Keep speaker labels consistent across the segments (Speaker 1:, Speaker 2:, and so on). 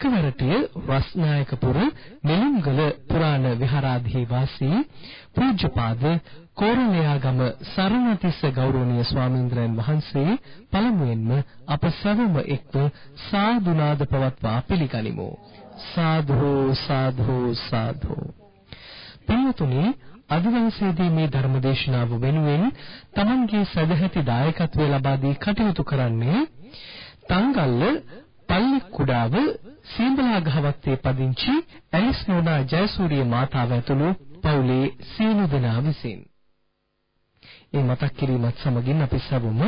Speaker 1: නිකවරටිය රස්නායකපුර නිලුම්ගල පුරාණ විහාරාධි වාසී පූජ්‍යපාද කෝරළයාගම සරණතිස්ස ගෞරවනීය ස්වාමීන්ද්‍රයන් වහන්සේ පළමුවෙන්ම අප සැවම එක්ව සාදුනාද පවත්වා පිළිගනිමු. සාධු සාධු සාධු. පින්වතුනි අද දවසේදී මේ ධර්මදේශනාව වෙනුවෙන් Tamanගේ සදැහැති දායකත්වය ලබා දී කටයුතු කරන්නේ තංගල්ල පල්ලි කුඩාව සීඹලා ගහවත්තේ පදිංචි ඇලිස් නෝනා ජයසූරිය මාතාව ඇතුළු පවුලේ සීනු දෙනා විසින් ඒ මතක් කිරීමත් සමගින් අපි සැවොම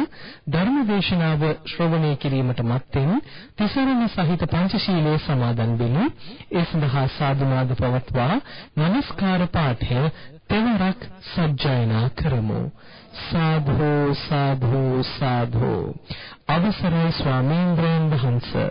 Speaker 1: ධර්ම දේශනාව ශ්‍රවණය කිරීමට මත්තෙන් තිසරණ සහිත පංචශීලයේ සමාදන් වෙමු. ඒ සඳහා සාදුනාද පවත්වා নমස්කාර පාඨය තෙවරක් සජ්ජායනා කරමු. සාධු සාධු සාධු අවසරයි ස්වාමීන්ද්‍රයන් වහන්සේ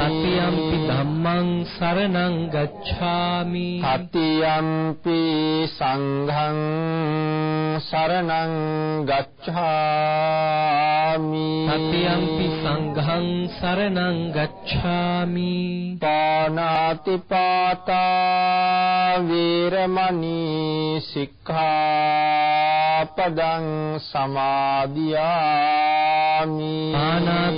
Speaker 1: තතියම්පි ධම්මං සරණං ගච්ඡාමි.
Speaker 2: තතියම්පි සංඝං සරණං ගච්ඡාමි.
Speaker 1: තතියම්පි සංඝං සරණං ගච්ඡාමි.
Speaker 2: පානාති පාතා වීරමණී සික්ඛාපදං සමාදියාමි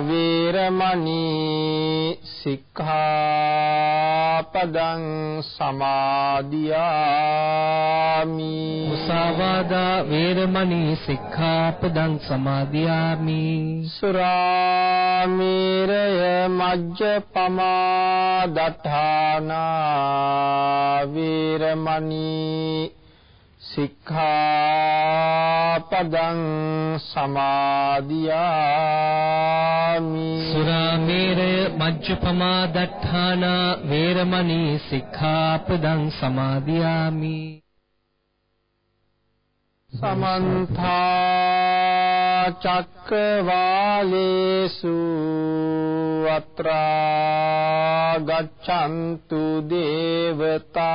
Speaker 2: වීරමණී සික්ඛාපදං සමාදියාමි
Speaker 1: මුසාවාදා වේරමණී සික්ඛාපදං සමාදියාමි
Speaker 2: සුරාමේරය මජ්ජපමා දඨානා වීරමණී සික්ඛාපදං සමාදියාමි.
Speaker 1: සුරාමේරය මජ්ජපමා දට්ඨානා වේරමණී සික්ඛාපදං සමාදියාමි.
Speaker 2: සමන්ත චක්කවාලේසු අත්‍රා ගච්ඡන්තු දේවතා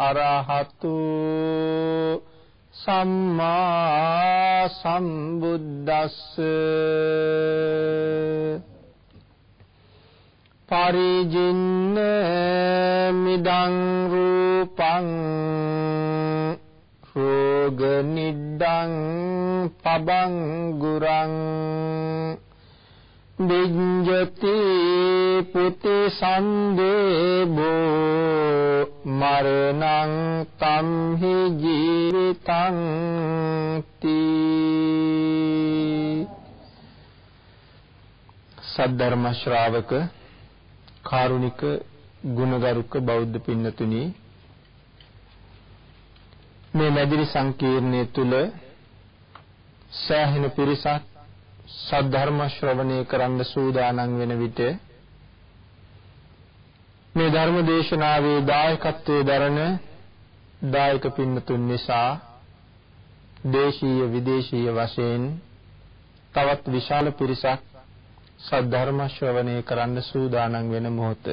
Speaker 2: අරහතු සම්මා සම්බුද්දස්ස පරිජින්න මිදං රූපං රෝග නිද්දං පබං ගුරං විඤ්ජති පුති සන්දේබෝ මරණං තම්හි ජීවිතං තී සද්ධර්ම ශ්‍රාවක කාරුණික ගුණගරුක බෞද්ධ පින්නතුනි මේ මැදිරි සංකීර්ණය තුල සෑහෙන පිරිසක් සද්ධර්ම ශ්‍රවණය කරන්න සූදානම් වෙන විට මේ ධර්ම දේශනාවේ දායකත්වයේ දරන දායක පින්නතුන් නිසා දේශීය විදේශීය වශයෙන් තවත් විශාල පිරිසක් සද්ධර්ම ශ්‍රවණය කරන්න සූදානම් වෙන මොහොත.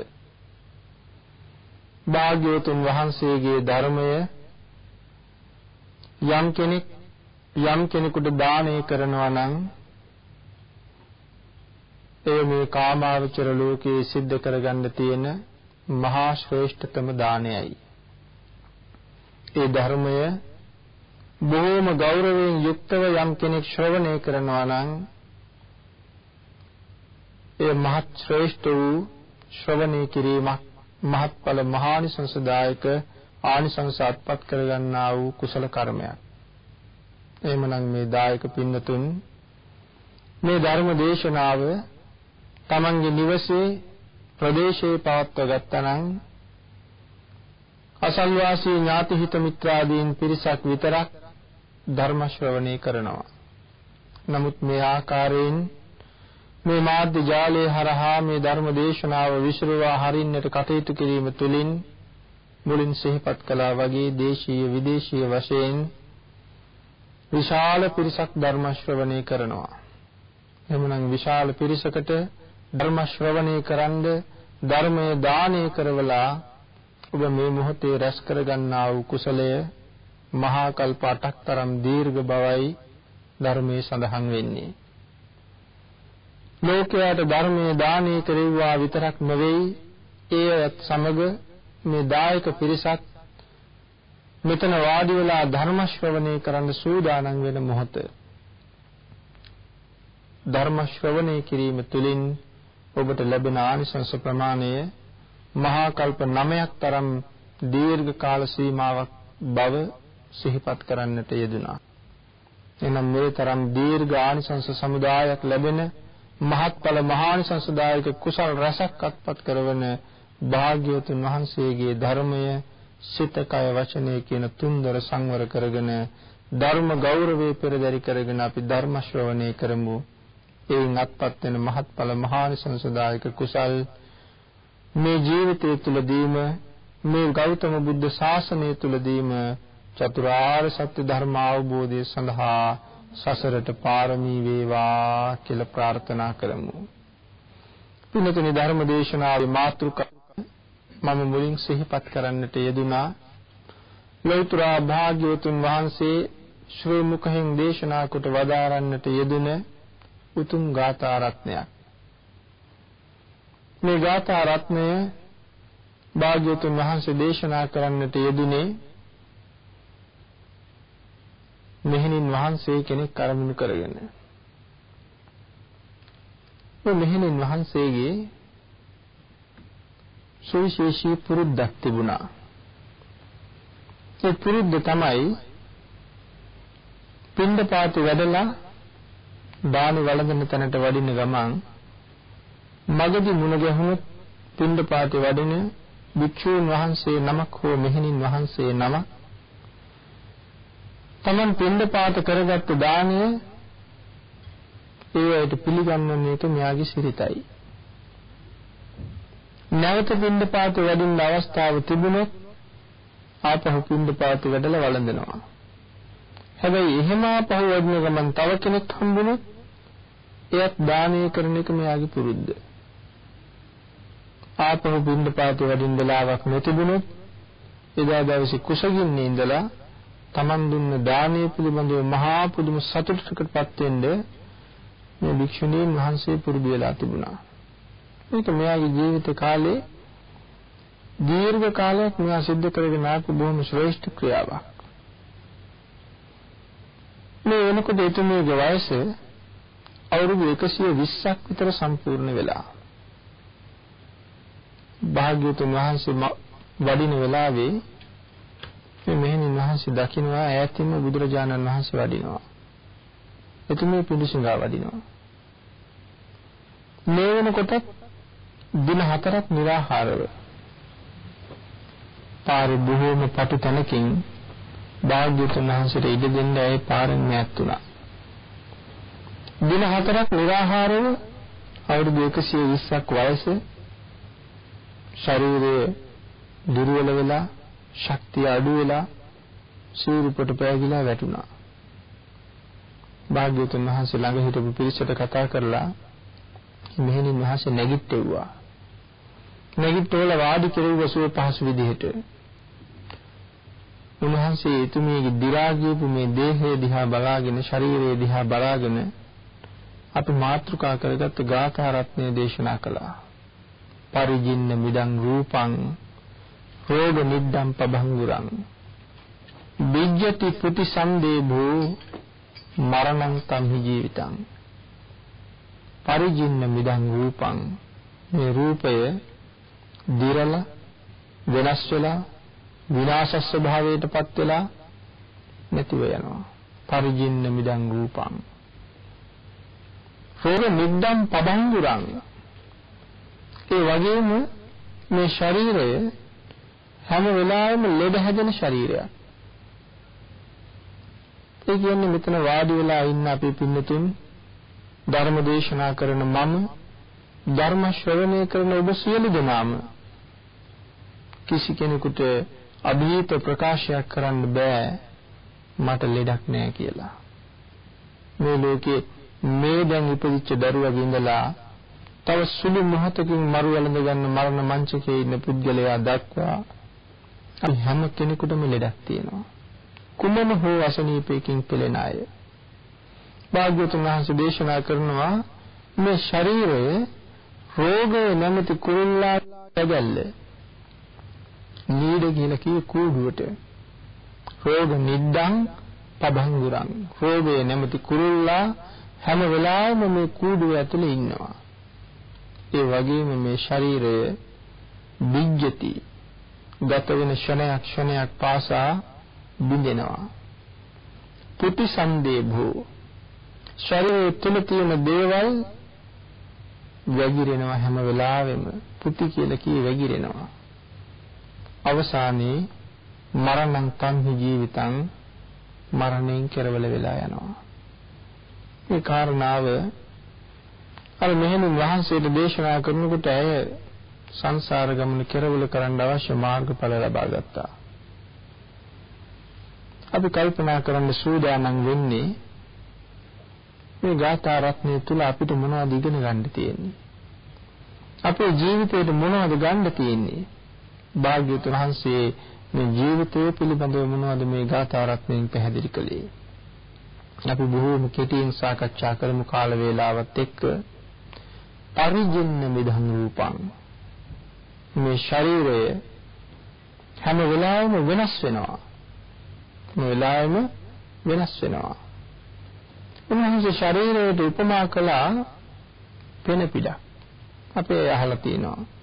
Speaker 2: භාග්‍යවතුන් වහන්සේගේ ධර්මය යම් කෙනෙක් යම් කෙනෙකුට දානය කරනවා නම් එය මේ කාමාවචර ලෝකයේ සිද්ධ කරගන්න තියෙන මහා ශ්‍රේෂ්ඨතම දානයයි. ඒ ධර්මය බොහෝම ගෞරවයෙන් යුක්තව යම් කෙනෙක් ශ්‍රවණය කරනවා නම් එය මහත් ශ්‍රේෂ්ඨ වූ ශ්‍රවණය කිරීමක් මහත්ඵල මහානිසංසදායක ආනිසංස අත්පත් කරගන්නා වූ කුසල කර්මයක්. එහෙමනම් මේ දායක පින්නතුන් මේ ධර්ම දේශනාව තමන්ගේ නිවසේ ප්‍රදේශයේ පවත්ව ගත්තනම් අසල්වාසී ඥාති හිත මිත්‍රාදීන් පිරිසක් විතරක් ධර්ම ශ්‍රවණය කරනවා. නමුත් මේ ආකාරයෙන් මේ මාධ්‍ය ජාලය හරහා මේ ධර්ම දේශනාව විසිරුවා හරින්නට කටයුතු කිරීම තුළින් මුලින් සිහිපත් කළා වගේ දේශීය විදේශීය වශයෙන් විශාල පිරිසක් ධර්ම ශ්‍රවණය කරනවා. එhmenan විශාල පිරිසකට ධර්ම ශ්‍රවණය කරන්ද ධර්මයේ දානය කරවලා ඔබ මේ මොහොතේ රැස් කරගන්නා වූ කුසලය මහා කල්ප 8ක් තරම් දීර්ඝ බවයි ධර්මයේ සඳහන් වෙන්නේ. ලෝකයට ධර්මයේ දානය කෙරෙව්වා විතරක් නෙවෙයි ඒත් සමග මේ දායක පිරිසක් මෙතන වාඩි වෙලා ධර්ම ශ්‍රවණය කරන්න සූදානම් වෙන මොහොත ධර්ම ශ්‍රවණය කිරීම තුළින් ඔබට ලැබෙන ආනිසංස ප්‍රමාණය මහා කල්ප 9ක් තරම් දීර්ඝ කාල සීමාවක් බව සිහිපත් කරන්නට යෙදුනා. එනම් මේ තරම් දීර්ඝ ආනිසංස සමුදායක් ලැබෙන මහත්ඵල මහානිසංසදායක කුසල් රැසක් අත්පත් කරවන භාග්‍යවතුන් වහන්සේගේ ධර්මය සිත කය වචනය කියන තුන්දර සංවර කරගෙන ධර්ම ගෞරවයේ පෙරදරි කරගෙන අපි ධර්ම ශ්‍රවණය කරමු එයින් අත්පත් වෙන මහත්ඵල මහානිසංසදායක කුසල් මේ ජීවිතය තුළදීම මේ ගෞතම බුද්ධ ශාසනය තුළදීම චතුරාර්ය සත්‍ය ධර්ම අවබෝධය සඳහා සසරට පාරමී වේවා කියලා ප්‍රාර්ථනා කරමු. පින්තුනි ධර්ම දේශනාවේ මාතෘකාව මම මුලින් සිහිපත් කරන්නට යෙදුනා ලෞතර භාග්‍යවතුන් වහන්සේ ශ්‍රී මුඛයෙන් දේශනා කොට වදාරන්නට යෙදුන උතුම් ගාථා රත්නයක්. මේ ගාථා රත්නය භාග්‍යවතුන් වහන්සේ දේශනා කරන්නට යෙදුනේ මෙහෙණින් වහන්සේ කෙනෙක් අරමුණු කරගෙන. මේ මෙහෙණින් වහන්සේගේ සුවිශේෂී පුරුද්දක් තිබුණා. ඒ පුරුද්ද තමයි පින්ඩපාත වැඩලා දානි වළඳන තැනට වඩින්න ගමන් මගදී මුණ ගැහුණොත් පින්ඩපාතේ වඩින භික්ෂූන් වහන්සේ නමක් හෝ මෙහෙණින් වහන්සේ නමක් තමන් පින්ඩපාත කරගත්තු දානය ඒවට පිළිගන්නන එක මෙයාගේ සිරිතයි. නැවත පින්ඩපාත වැඩින්න අවස්ථාව තිබුණොත් ආපහු පින්ඩපාත වැඩලා වළඳනවා. හැබැයි එහෙම ආපහු වැඩින ගමන් තව කෙනෙක් හම්බුනොත් එයත් දානය කරන එක මෙයාගේ පුරුද්ද. ආපහු පින්ඩපාත වැඩින්න වෙලාවක් නොතිබුණොත් එදා දවසේ කුසගින්නේ ඉඳලා Taman දුන්න දානය පිළිබඳව මහා පුදුම සතුටකටපත් වෙන්න මේ භික්ෂුණීන් වහන්සේ පුරුදු වෙලා තිබුණා. මේක මෙයාගේ ජීවිත කාලේ දීර්ඝ කාලයක් මෙයා සිද්ධ කරගෙන ආපු බොහොම ශ්‍රේෂ්ඨ ක්‍රියාවක්. මේ වෙනකොට එතුමියගේ වයස අවුරුදු 120ක් විතර සම්පූර්ණ වෙලා. භාග්‍යවතුන් වහන්සේ වඩින වෙලාවේ මේ මෙහෙණින් වහන්සේ දකින්නවා ඈතින්ම බුදුරජාණන් වහන්සේ වඩිනවා. එතුමිය පිඬුසිඟා වඩිනවා. මේ වෙනකොට දින හතරක් निराහාරව පාරේ බොහෝම පටු තැනකින් භාග්‍යවතුන් වහන්සේට ඉඩ දෙන්න ඇයි පාරෙන් මෑත් වුණා. දින හතරක් निराහාරව අවුරුදු 120ක් වයස ශරීරයේ දුර්වල වෙලා ශක්තිය අඩු වෙලා සූරුපට පෑගිලා වැටුණා. භාග්‍යවතුන් වහන්සේ ළඟ හිටපු පිරිසට කතා කරලා මෙහෙණින් වහන්සේ නැගිට්ටෙව්වා. නැගිට්ටවල වාඩි කෙරුව සුව පහසු විදිහට. උන්වහන්සේ එතුමියගේ දි รา ගියපු මේ දේහය දිහා බලාගෙන ශරීරය දිහා බලාගෙන අපි මාතෘකා කරගත්තු ගාථා රත්නය දේශනා කළා. පරිජින්න මිදං රූපං රෝග නිද්දම් පබංගුරං බිජ්ජති ප්‍රතිසන්දේ භූ මරණං තම්හි ජීවිතං. පරිජින්න මිදං රූපං. මේ රූපය දිරල වෙනස් වෙලා විනාශ ස්වභාවයටපත් වෙලා නැතිව යනවා. පරිජින්න මිදං රූපං. රෝග නිද්දම් පබංගුරං ඒ වගේම මේ ශරීරය හැම වෙලාවෙම ලෙඩ හැදෙන ශරීරයක්. ඒ කියන්නේ මෙතන වාඩි වෙලා ඉන්න අපි පින්නතුන් ධර්ම දේශනා කරන මම ධර්ම ශ්‍රවණය කරන ඔබ සියලු දෙනාම කිසි කෙනෙකුට අභීත ප්‍රකාශයක් කරන්න බෑ මට ලෙඩක් නෑ කියලා. මේ ලෝකේ මේ දැන් ඉපදිච්ච දරුවගේ ඉඳලා තව සුළු මොහොතකින් මරු වැළඳ ගන්න මරණ මංචකයේ ඉන්න පුද්ගලයා දක්වා අපි හැම කෙනෙකුටම ලෙඩක් තියෙනවා. කුමන හෝ අසනීපයකින් පෙළෙන අය. භාග්‍යවතුන් වහන්සේ දේශනා කරනවා මේ ශරීරය රෝගය නැමැති කුරුල්ලා ඇගැල්ල. නීඩ කියලා කියේ කූඩුවට. රෝග නිද්දං පබංගුරං. රෝගය නැමැති කුරුල්ලා හැම වෙලාවෙම මේ කූඩුව ඇතුලේ ඉන්නවා. ඒ වගේම මේ ශරීරය බිජ්ජති ගත වෙන ක්ෂණයක් ක්ෂණයක් පාසා බිඳෙනවා. ප්‍රතිසන්දේ භූ ශරීරයේ තුල තියෙන දේවල් වැగిරෙනවා හැම වෙලාවෙම පුති කියලා කී වැగిරෙනවා. අවසානයේ මරණං තන්හි ජීවිතං මරණයෙන් කෙරවල වෙලා යනවා. මේ කාරණාව අර මෙහෙණින් වහන්සේට දේශනා කරනකොට ඇය සංසාර ගමන කෙරවල කරන්න අවශ්‍ය මාර්ගඵල ලබා ගත්තා. අපි කල්පනා කරන්න සූදානම් වෙන්නේ මේ ගාථා රත්නය තුල අපිට මොනවද ඉගෙන ගන්න තියෙන්නේ? අපේ ජීවිතේට මොනවද ගන්න තියෙන්නේ? භාග්‍යවතුන් වහන්සේ මේ ජීවිතය පිළිබඳව මොනවද මේ ගාථා රත්නයෙන් පැහැදිලි කළේ? අපි බොහෝම කෙටියෙන් සාකච්ඡා කරමු කාල වේලාවත් එක්ක. පරිජින්න මිදං රූපං. මේ ශරීරය හැම වෙලාවෙම වෙනස් වෙනවා. හැම වෙලාවෙම වෙනස් වෙනවා. උන්වහන්සේ ශරීරයට උපමා කළා පෙන පිටක්. අපේ අහලා තියෙනවා.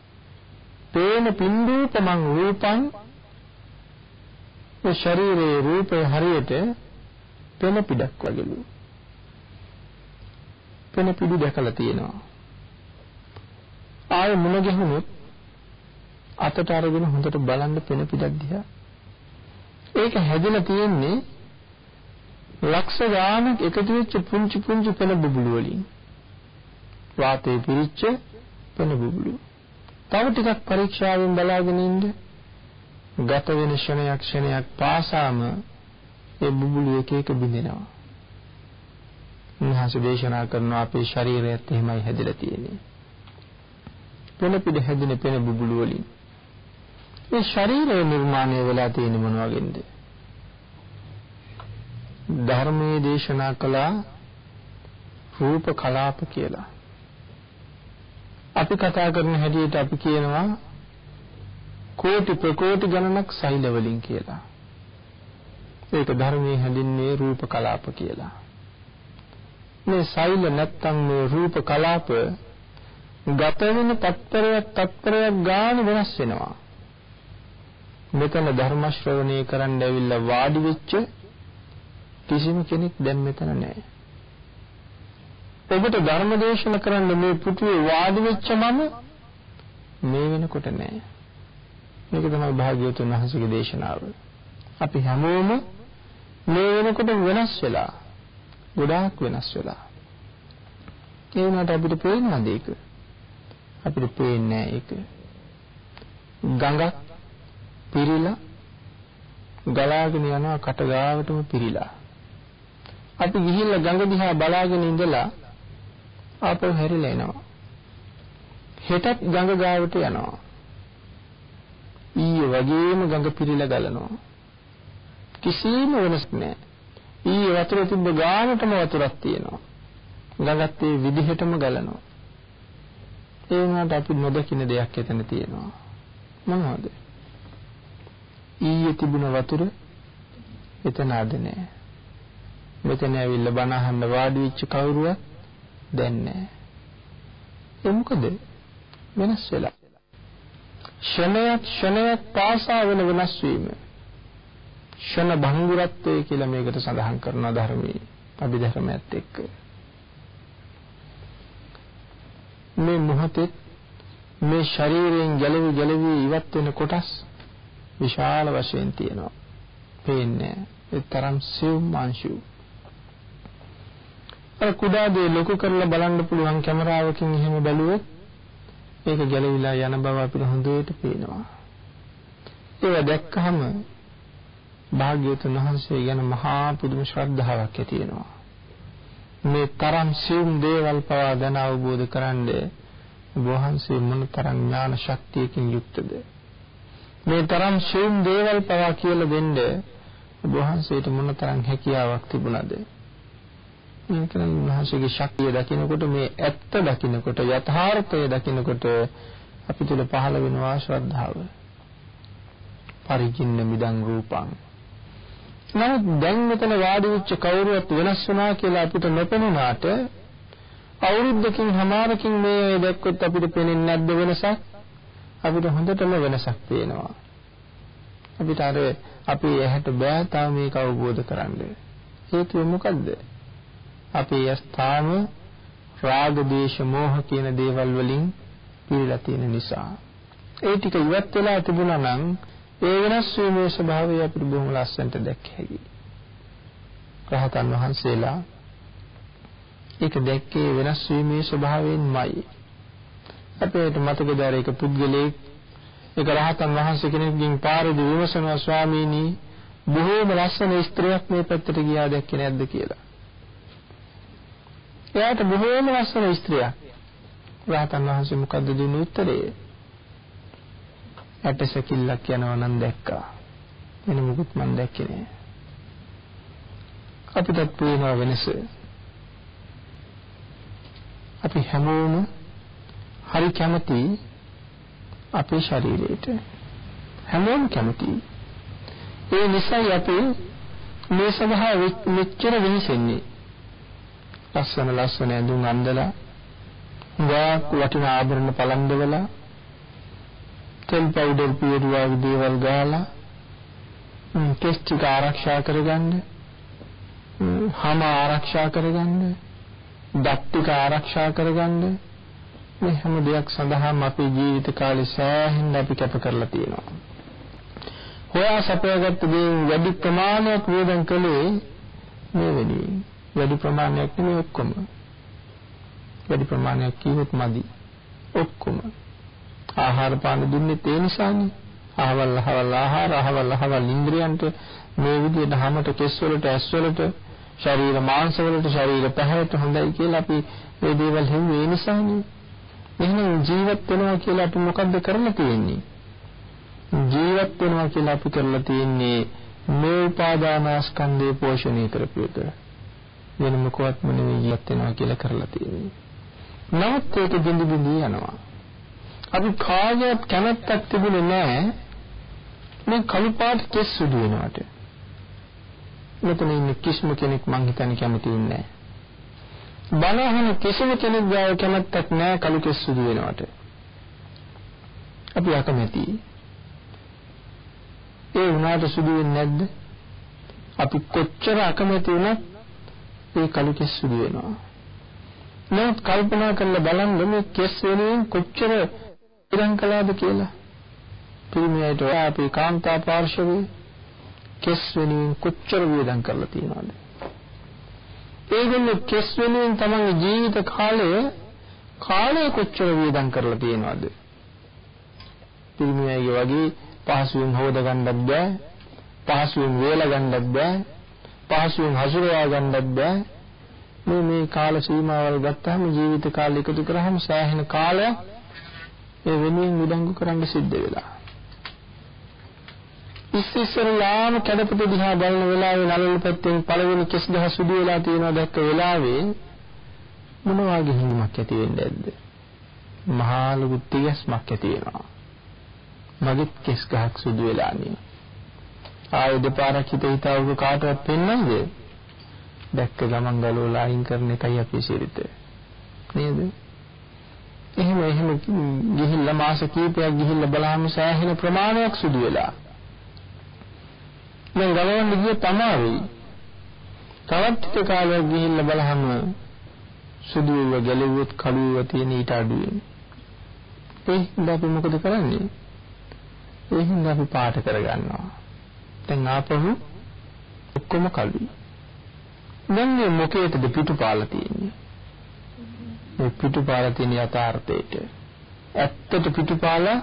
Speaker 2: පේන පින්දූපමං රූපං ඒ ශරීරයේ රූපය හරියට පෙන පිටක් වගේලු පෙන පිටු දැකලා තියෙනවා. ආයෙ මුණ ගැහුනොත් අතට අරගෙන හොඳට බලන්න පෙන පිටක් දිහා. ඒක හැදෙලා තියෙන්නේ ලක්ෂ ගාණක් එකතු වෙච්ච පුංචි පුංචි පෙන බුබුලු වලින්. වාතයේ පිරිච්ච පෙන බුබුලු. තව ටිකක් පරීක්ෂාවෙන් බලාගෙන ඉන්න. ගත වෙන ක්ෂණයක් ක්ෂණයක් පාසාම ඒ බුබුලු එක එක බිඳෙනවා. උන්වහන්සේ දේශනා කරන අපේ ශරීරයත් එහෙමයි හැදිලා තියෙන්නේ. පෙන පිට හැදෙන පෙන බුබුලු වලින්. මේ ශරීරය නිර්මාණය වෙලා තියෙන මොන වගේද? ධර්මයේ දේශනා කළා රූප කලාප කියලා. අපි කතා කරන හැටියට අපි කියනවා කෝටි ප්‍රකෝටි ගණනක් සෛල වලින් කියලා. ඒක ධර්මයේ හැඳින්වේ රූප කලාප කියලා. මේ සෛල නැත්තම් මේ රූප කලාප ගත වෙන තත්පරයක් තත්පරයක් ගාන වෙනස් වෙනවා. මෙතන ධර්ම ශ්‍රවණය කරන්න ඇවිල්ලා වාඩි වෙච්ච කිසිම කෙනෙක් දැන් මෙතන නැහැ. ඔබට ධර්ම දේශන කරන්න මේ පුටුවේ වාඩි වෙච්ච මම මේ වෙනකොට නැහැ. මේක තමයි භාග්‍යවතුන් වහන්සේගේ දේශනාව. අපි හැමෝම මේ වෙනකොට වෙනස් වෙලා ගොඩාක් වෙනස් වෙලා. ඒ වුණාට අපිට පේනවද ඒක? අපිට පේන්නේ නැහැ ඒක. ගඟක් පිරීලා ගලාගෙන යනවා කට ගාවටම පිරීලා. අපි ගිහිල්ලා ගඟ දිහා බලාගෙන ඉඳලා ආපහු හැරිලා එනවා. හෙටත් ගඟ ගාවට යනවා. ඊයේ වගේම ගඟ පිරීලා ගලනවා. කිසිම වෙනසක් නැහැ. ඊයේ වතුර තිබ්බ ගානටම වතුරක් තියෙනවා. ගඟත් ඒ විදිහටම ගලනවා. ඒ වුණාට අපි නොදකින දෙයක් එතන තියෙනවා. මොනවද? ඊයේ තිබුණ වතුර එතන අද නැහැ. මෙතන ඇවිල්ලා බණ අහන්න වාඩි වෙච්ච කවුරුවත් දැන් නැහැ. ඒ මොකද? වෙනස් වෙලා. ක්ෂණයක් ක්ෂණයක් පාසා වෙන වෙනස් වීම. ක්ෂණ භංගුරත්වය කියලා මේකට සඳහන් කරන ධර්මයේ අභිධර්මයත් එක්ක. මේ මොහොතේ මේ ශරීරයෙන් ගැලවි ගැලවි ඉවත් වෙන කොටස් විශාල වශයෙන් තියෙනවා. පේන්නේ ඒ තරම් සිව් මාංශු. අර කුඩා දේ ලොකු කරලා බලන්න පුළුවන් කැමරාවකින් එහෙම බැලුවොත් ඒක ගැලවිලා යන බව අපිට හොඳට පේනවා. ඒක දැක්කහම භාග්‍යවතුන් වහන්සේ ගැන මහා පුදුම ශ්‍රද්ධාවක් ඇති වෙනවා. මේ තරම් සියුම් දේවල් පවා දැන අවබෝධ කරන්නේ වහන්සේ මොන තරම් ඥාන ශක්තියකින් යුක්තද මේ තරම් සියුම් දේවල් පවා කියලා දෙන්න වහන්සේට මොන තරම් හැකියාවක් තිබුණද මේක උන්වහන්සේගේ ශක්තිය දකිනකොට මේ ඇත්ත දකිනකොට යථාර්ථය දකිනකොට අපි තුල පහළ වෙනවා ශ්‍රද්ධාව. පරිකින්න මිදං රූපං. නමුත් දැන් මෙතන වාඩි වෙච්ච කවුරුවත් වෙනස් වුණා කියලා අපිට නොපෙනුනාට අවුරුද්දකින් හමාරකින් මේ දැක්කොත් අපිට පේන්නේ නැද්ද වෙනසක්? අපිට හොඳටම වෙනසක් පේනවා. අපිට අර අපි ඇහැට බෑ තාම මේක අවබෝධ කරගන්න. හේතුව මොකද්ද? අපේ යස්ථාම රාග, දේශ, මෝහ කියන දේවල් වලින් පිරීලා තියෙන නිසා. ඒ ටික ඉවත් වෙලා තිබුණා නම් ඒ වෙනස් වීමේ ස්වභාවය අපිට බොහොම ලස්සනට දැක්ක හැකියි. රහතන් වහන්සේලා ඒක දැක්කේ වෙනස් වීමේ ස්වභාවයෙන්මයි. අපේට මතකද අර එක පුද්ගලයෙක් ඒක රහතන් වහන්සේ කෙනෙක්ගෙන් පාරේදී විමසනවා ස්වාමීනි බොහෝම ලස්සන ස්ත්‍රියක් මේ පැත්තට ගියා දැක්කේ නැද්ද කියලා. එයාට බොහෝම ලස්සන ස්ත්‍රියක්. රහතන් වහන්සේ මොකද්ද දුන්නේ උත්තරේ? ඇටසැකිල්ලක් යනවා නම් දැක්කා. වෙන මොකුත් මම දැක්කේ නෑ. අපිටත් පේනවා වෙනස. අපි හැමෝම හරි කැමති අපේ ශරීරයට. හැමෝම කැමති. ඒ නිසායි අපි මේ සඳහා මෙච්චර වෙහෙසෙන්නේ. ලස්සන ලස්සන ඇඳුම් අඳලා ගාක් වටිනා ආභරණ පලන්දවලා තෙල් පවුඩර් පියරුවා දේවල් ගාලා කෙස් ටික ආරක්ෂා කරගන්න හම ආරක්ෂා කරගන්න දත් ටික ආරක්ෂා කරගන්න මේ හැම දෙයක් සඳහාම අපේ ජීවිත කාලේ සෑහෙන අපි කැප කරලා තියෙනවා. හොයා සපයාගත්ත දේෙන් වැඩි ප්‍රමාණයක් වේදන් කළේ මේ වෙනුවෙන්. වැඩි ප්‍රමාණයක් නෙමෙයි ඔක්කොම. වැඩි ප්‍රමාණයක් කිව්වොත් මදි. ඔක්කොම. ආහාර පාන දුන්නේ ඒ නිසානේ. අහවල් අහවල් ආහාර අහවල් අහවල් ඉන්ද්‍රියන්ට මේ විදිහට හැමත කෙස් වලට ඇස් වලට ශරීර මාංශ වලට ශරීර පැහැයට හොඳයි කියලා අපි මේ දේවල් හෙව්වේ ඒ නිසානේ. එහෙනම් ජීවත් වෙනවා කියලා අපි මොකද්ද කරන්න තියෙන්නේ? ජීවත් වෙනවා කියලා අපි කරලා තියෙන්නේ මේ උපාදානස්කන්ධය පෝෂණය කරපු එක. වෙන මොකවත්ම නෙවෙයි ජීවත් වෙනවා කියලා කරලා තියෙන්නේ. නමුත් ඒක බිඳි බිඳි යනවා. අපි කාගේත් කැමැත්තක් තිබුණේ නැහැ මේ කළු පාට කෙස් සුදු වෙනවට. මෙතන ඉන්න කිසිම කෙනෙක් මං හිතන්නේ කැමති වෙන්නේ නැහැ. බලහන කිසිම කෙනෙක් ගාව කැමැත්තක් නැහැ කළු කෙස් සුදු වෙනවට. අපි අකමැතියි. ඒ වුණාට සුදු වෙන්නේ නැද්ද? අපි කොච්චර අකමැති වුණත් ඒ කළු කෙස් සුදු වෙනවා. නමුත් කල්පනා කරලා බලන්න මේ කෙස් වෙනුවෙන් කොච්චර ඉරන් කළාද කියලා. පිරිමියට අපේ කාන්තා පාර්ශවයේ කෙස් වෙනුවෙන් කොච්චර වේදම් කරලා තියෙනවද? ඒගොල්ලෝ කෙස් වෙනුවෙන් තමන්ගේ ජීවිත කාලය කාලය කොච්චර වේදම් කරලා තියෙනවද? පිරිමියගේ වගේ පහසුවෙන් හොද ගන්නත් බෑ, පහසුවෙන් වේල ගන්නත් බෑ, පහසුවෙන් හසුරවා ගන්නත් බෑ. මේ මේ කාල සීමාවල් ගත්තාම ජීවිත කාලය එකතු කරාම සෑහෙන කාලයක් ඒ වෙනුවෙන් උදංගු කරන්න සිද්ධ වෙලා. ඉස්සෙල්ලාම කැඩපත දිහා බලන වෙලාවේ නළල පැත්තෙන් පළවෙනි කෙස් ගහ සුදු වෙලා තියෙනවා දැක්ක වෙලාවේ මොන වගේ හිඳුමක් ඇති වෙන්නේ නැද්ද? මහා ලොකු තියස්මක් ඇති වෙනවා. මගෙත් කෙස් ගහක් සුදු වෙලා නේ. ආයෙ දෙපාරක් හිත හිතාවුක කාටවත් පෙන්නයිද? දැක්ක ගමන් ගලවලා අයින් කරන එකයි අපේ සිරිත. නේද? එහෙම එහෙම ගිහිල්ලා මාස කීපයක් ගිහිල්ලා බලහම සෑහෙන ප්‍රමාණයක් සුදු වෙලා. දැන් ගලවන්න ගියේ තමයි. තවත් ටික කාලයක් ගිහිල්ලා බලහම සුදු වෙව ගැලෙව්වොත් කළුව තියෙන ඊට අඩු වෙනවා. ඒ හින්දා අපි මොකද කරන්නේ? ඒ හින්දා අපි පාට කරගන්නවා. දැන් ආපහු ඔක්කොම කළුයි. දැන් මේ මොකේද පිටුපාලා තියෙන්නේ? මේ පිටුපාලා තියෙන යථාර්ථයට. ඇත්තට පිටුපාලා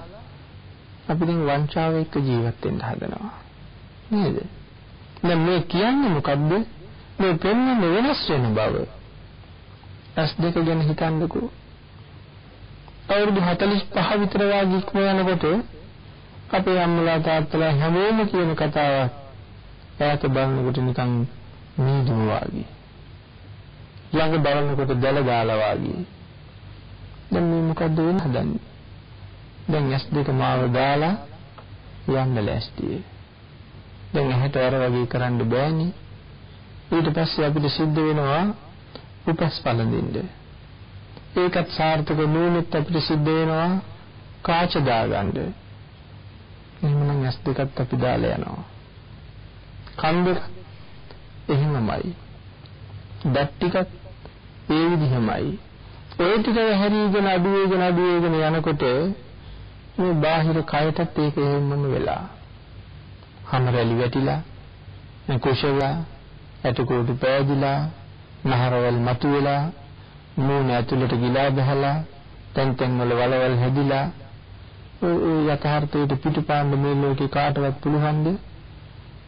Speaker 2: අපි දැන් වංචාව එක්ක ජීවත් වෙන්න හදනවා. නේද? දැන් මේ කියන්නේ මොකද්ද? මේ පෙන්වන්නේ වෙනස් වෙන බව. ඇස් දෙක ගැන හිතන්නකෝ. අවුරුදු 45 විතර වාගේ ඉක්ම යනකොට අපේ අම්මලා තාත්තලා හැමෝම කියන කතාවක් ඈත බලනකොට නිකන් නීදුම වාගේ. ළඟ බලනකොට දැල දාලා වාගේ. දැන් මේ මොකද්ද වෙන්න හදන්නේ? දැන් ඇස් දෙක මාව දාලා යන්න ලෑස්තියි. දැන් ඇහැට අර වගේ කරන්න බෑනේ. ඊට පස්සේ අපිට සිද්ධ වෙනවා උපස් පළඳින්න. ඒකත් සාර්ථක නුනොත් අපිට සිද්ධ වෙනවා කාච දාගන්න. එහෙමනම් ඇස් දෙකත් අපි දාලා යනවා. කන් දෙක එහෙමමයි. දත් ටිකත් ඒ විදිහමයි. ඔය ටික හැරීගෙන අඩු වෙගෙන අඩු වෙගෙන යනකොට මේ බාහිර කයටත් ඒක එහෙමම වෙලා. හැම රැලි වැටිලා, කුෂලා, ඇටකොටු පෑදිලා, නහරවල් මතුවෙලා, මූණ ඇතුළට ගිලා බහලා, තැන් තැන් වල වලවල් හැදිලා, ඔය යථාර්ථයට පිටුපාන්න මේ ලෝකේ කාටවත් පුළුවන්ද?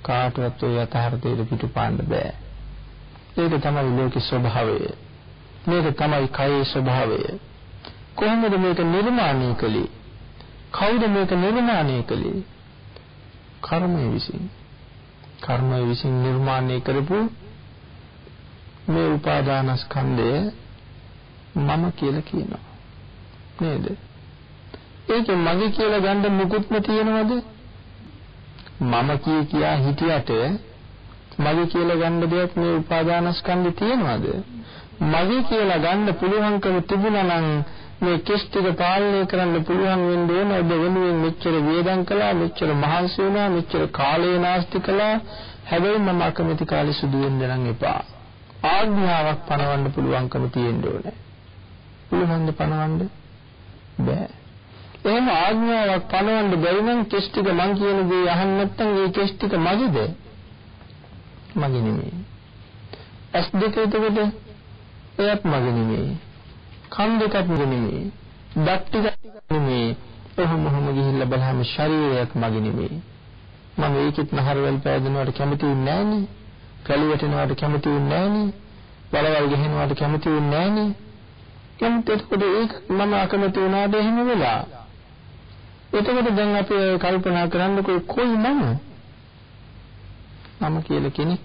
Speaker 2: කාටවත් ඔය යථාර්ථයට පිටුපාන්න බෑ. ඒක තමයි ලෝකේ ස්වභාවය. මේක තමයි කයේ ස්වභාවය. කොහොමද මේක නිර්මාණය කළේ? කවුද මේක නිර්මාණය කළේ? කර්මය විසින්. කර්මය විසින් නිර්මාණය කරපු මේ උපාදානස්කන්ධය මම කියලා කියනවා. නේද? ඒක මගේ කියලා ගන්න මුකුත්ම තියනවද? මම කිය කියා හිටියට මගේ කියලා ගන්න දෙයක් මේ උපාදානස්කන්ධේ තියනවද? මගේ කියලා ගන්න පුළුවන්කම තිබුණා නම් මේ කෙස් ටික පාලනය කරන්න පුළුවන් වෙන්න ඕන. ඔබ වෙනුවෙන් මෙච්චර වේදම් කළා මෙච්චර මහන්සි වුණා මෙච්චර කාලය නාස්ති කළා. හැබැයි මම අකමැති කාලේ සුදු වෙන්න නම් එපා. ආඥාවක් පනවන්න පුළුවන්කම තියෙන්න ඕනේ. පුළුවන්ද පනවන්න? බෑ. එහෙම ආඥාවක් පනවන්න බැරි නම් කෙස් ටික මං කියන දේ අහන්න නැත්නම් ඒ කෙස් ටික මගේද? මගේ නෙමෙයි. ඇස් දෙක එතකොට එයත් මගේ නෙමෙයි. කන් දෙකක් නෙමෙයි. දත් ටිකක් නෙමෙයි. ඔහොම ඔහොම ගිහිල්ලා බලහම ශරීරයක් මගේ නෙමෙයි. මම ඒකෙත් නහරවල් පෑදෙනවට කැමති වෙන්නේ නැහනේ කළු වැටෙනවට කැමති වෙන්නේ නැහනේ වලවල් ගහනවට කැමති වෙන්නේ නැහනේ කැමති එතකොට ඒක මම අකමැති වුණාද එහෙම වෙලා? එතකොට දැන් අපි කල්පනා කරන්නකෝ කොයි මම මම කියලා කෙනෙක්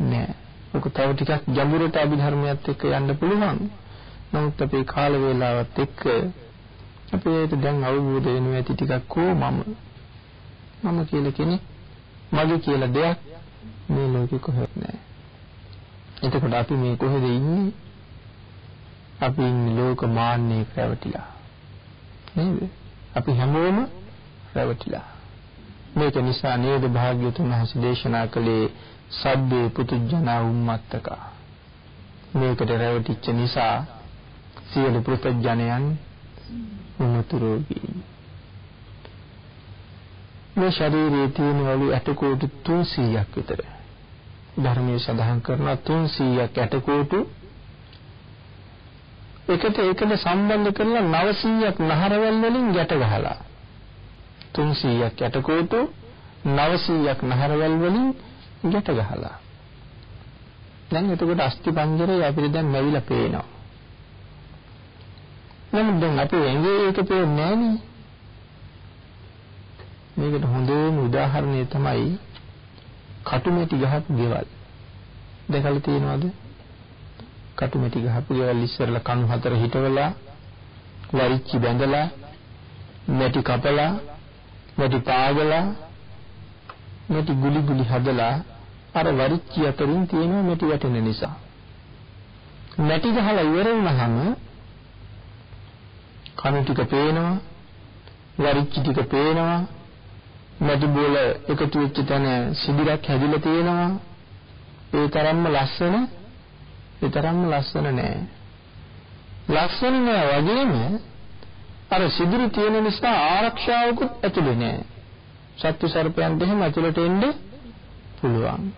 Speaker 2: නෑ ඔක තව ටිකක් ගැඹුරට අභිධර්මයත් එක්ක යන්න පුළුවන් නමුත් අපේ කාල වේලාවත් එක්ක අපිට දැන් අවබෝධ වෙනවා ඇති ටිකක් කෝ මම මම කියලා කෙනෙක් මගේ කියලා දෙයක් මේ ලෝකෙ කොහෙවත් නැහැ. එතකොට අපි මේ කොහෙද ඉන්නේ? අපි ඉන්නේ ලෝක මාන්නේ රැවටිලා. නේද? අපි හැමෝම රැවටිලා. මේක නිසා නේද භාග්‍යතුන් වහන්සේ දේශනා කළේ සබ්බේ පුතුජනා උම්මත්තකා. මේකට රැවටිච්ච නිසා සියලු පෘථජනයන් උමතුරෝගී මේ ශරීරයේ තියෙන වලු ඇටකොටු 300ක් විතර ධර්මයේ සඳහන් කරන 300ක් ඇටකොටු එකට එකට සම්බන්ධ කරලා 900ක් නහරවල් වලින් ගැට ගහලා 300ක් ඇටකොටු 900ක් නහරවල් වලින් ගැට ගහලා දැන් එතකොට අස්ති පංජරය අපිට දැන් ලැබිලා පේනවා නමුත් දැන් අපේ ඇඟේ ඒක පේන්නේ නැහනේ. මේකට හොඳම උදාහරණය තමයි කටුමැටි ගහපු ගෙවල්. දැකලා තියෙනවද? කටුමැටි ගහපු ගෙවල් ඉස්සරලා කණු හතර හිටවලා වරිච්චි බැඳලා මැටි කපලා මැටි පාගලා මැටි ගුලි ගුලි හදලා අර වරිච්චි අතරින් තියෙන මැටි වැටෙන නිසා. මැටි ගහලා ඉවර වුණාම කණු ටික පේනවා වරිච්චි ටික පේනවා මැටි බෝල එකතු වෙච්ච තැන සිදිරක් හැදිලා තියෙනවා. ඒ තරම්ම ලස්සන ඒ තරම්ම ලස්සන නෑ ලස්සන නෑ වගේම අර සිදිරි තියෙන නිසා ආරක්ෂාවකුත් ඇතුලේ නෑ සත්තු සර්පයන්ට එහෙම ඇතුලට එන්න පුළුවන්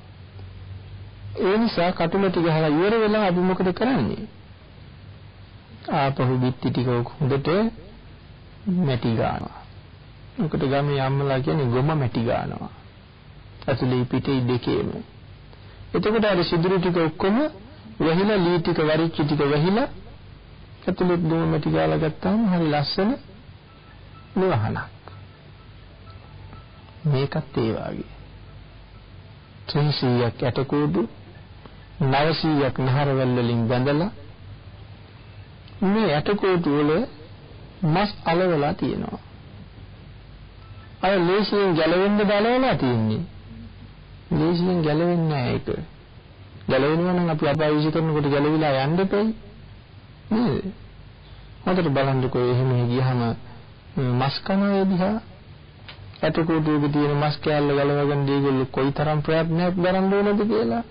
Speaker 2: ඒ නිසා කටුමැටි ගහලා ඉවර වෙලා අපි මොකද කරන්නේ ආපහු බිත්ති ටික හොඳට මැටි ගන්නවා. මොකට ගමේ අම්මලා කියන්නේ ගොම මැටි ගන්නවා. ඇතුලේ පිටේ දෙකේම. එතකොට අර සිදුරු ටික ඔක්කොම වැහිලා ලී ටික වරිච්චි ටික වැහිලා ඇතුලේ ගොම මැටි ගාලා ගත්තාම හරි ලස්සන නිවහනක්. මේකත් ඒ වගේ. 300ක් ඇටකෝඩු 900ක් නහරවල් වලින් බැඳලා මේ ඇටකොටු වල මස් අලවලා තියෙනවා. අය ලේසියෙන් ගැලවෙන්න බලවලා තියෙන්නේ. ලේසියෙන් ගැලවෙන්නේ නැහැ ඒක. ගැලවෙනවා නම් අපි අපාවිසි කරනකොට ගැලවිලා යන්න දෙපයි. නේද? හොඳට බලන්නකෝ එහෙම ගියහම මස් කනවා දිහා ඇටකොටුවක තියෙන මස් කෑල්ල ගලවගෙන දීගොල්ලෝ කොයිතරම් ප්‍රයත්නයක් දරන්න ඕනද කියලා.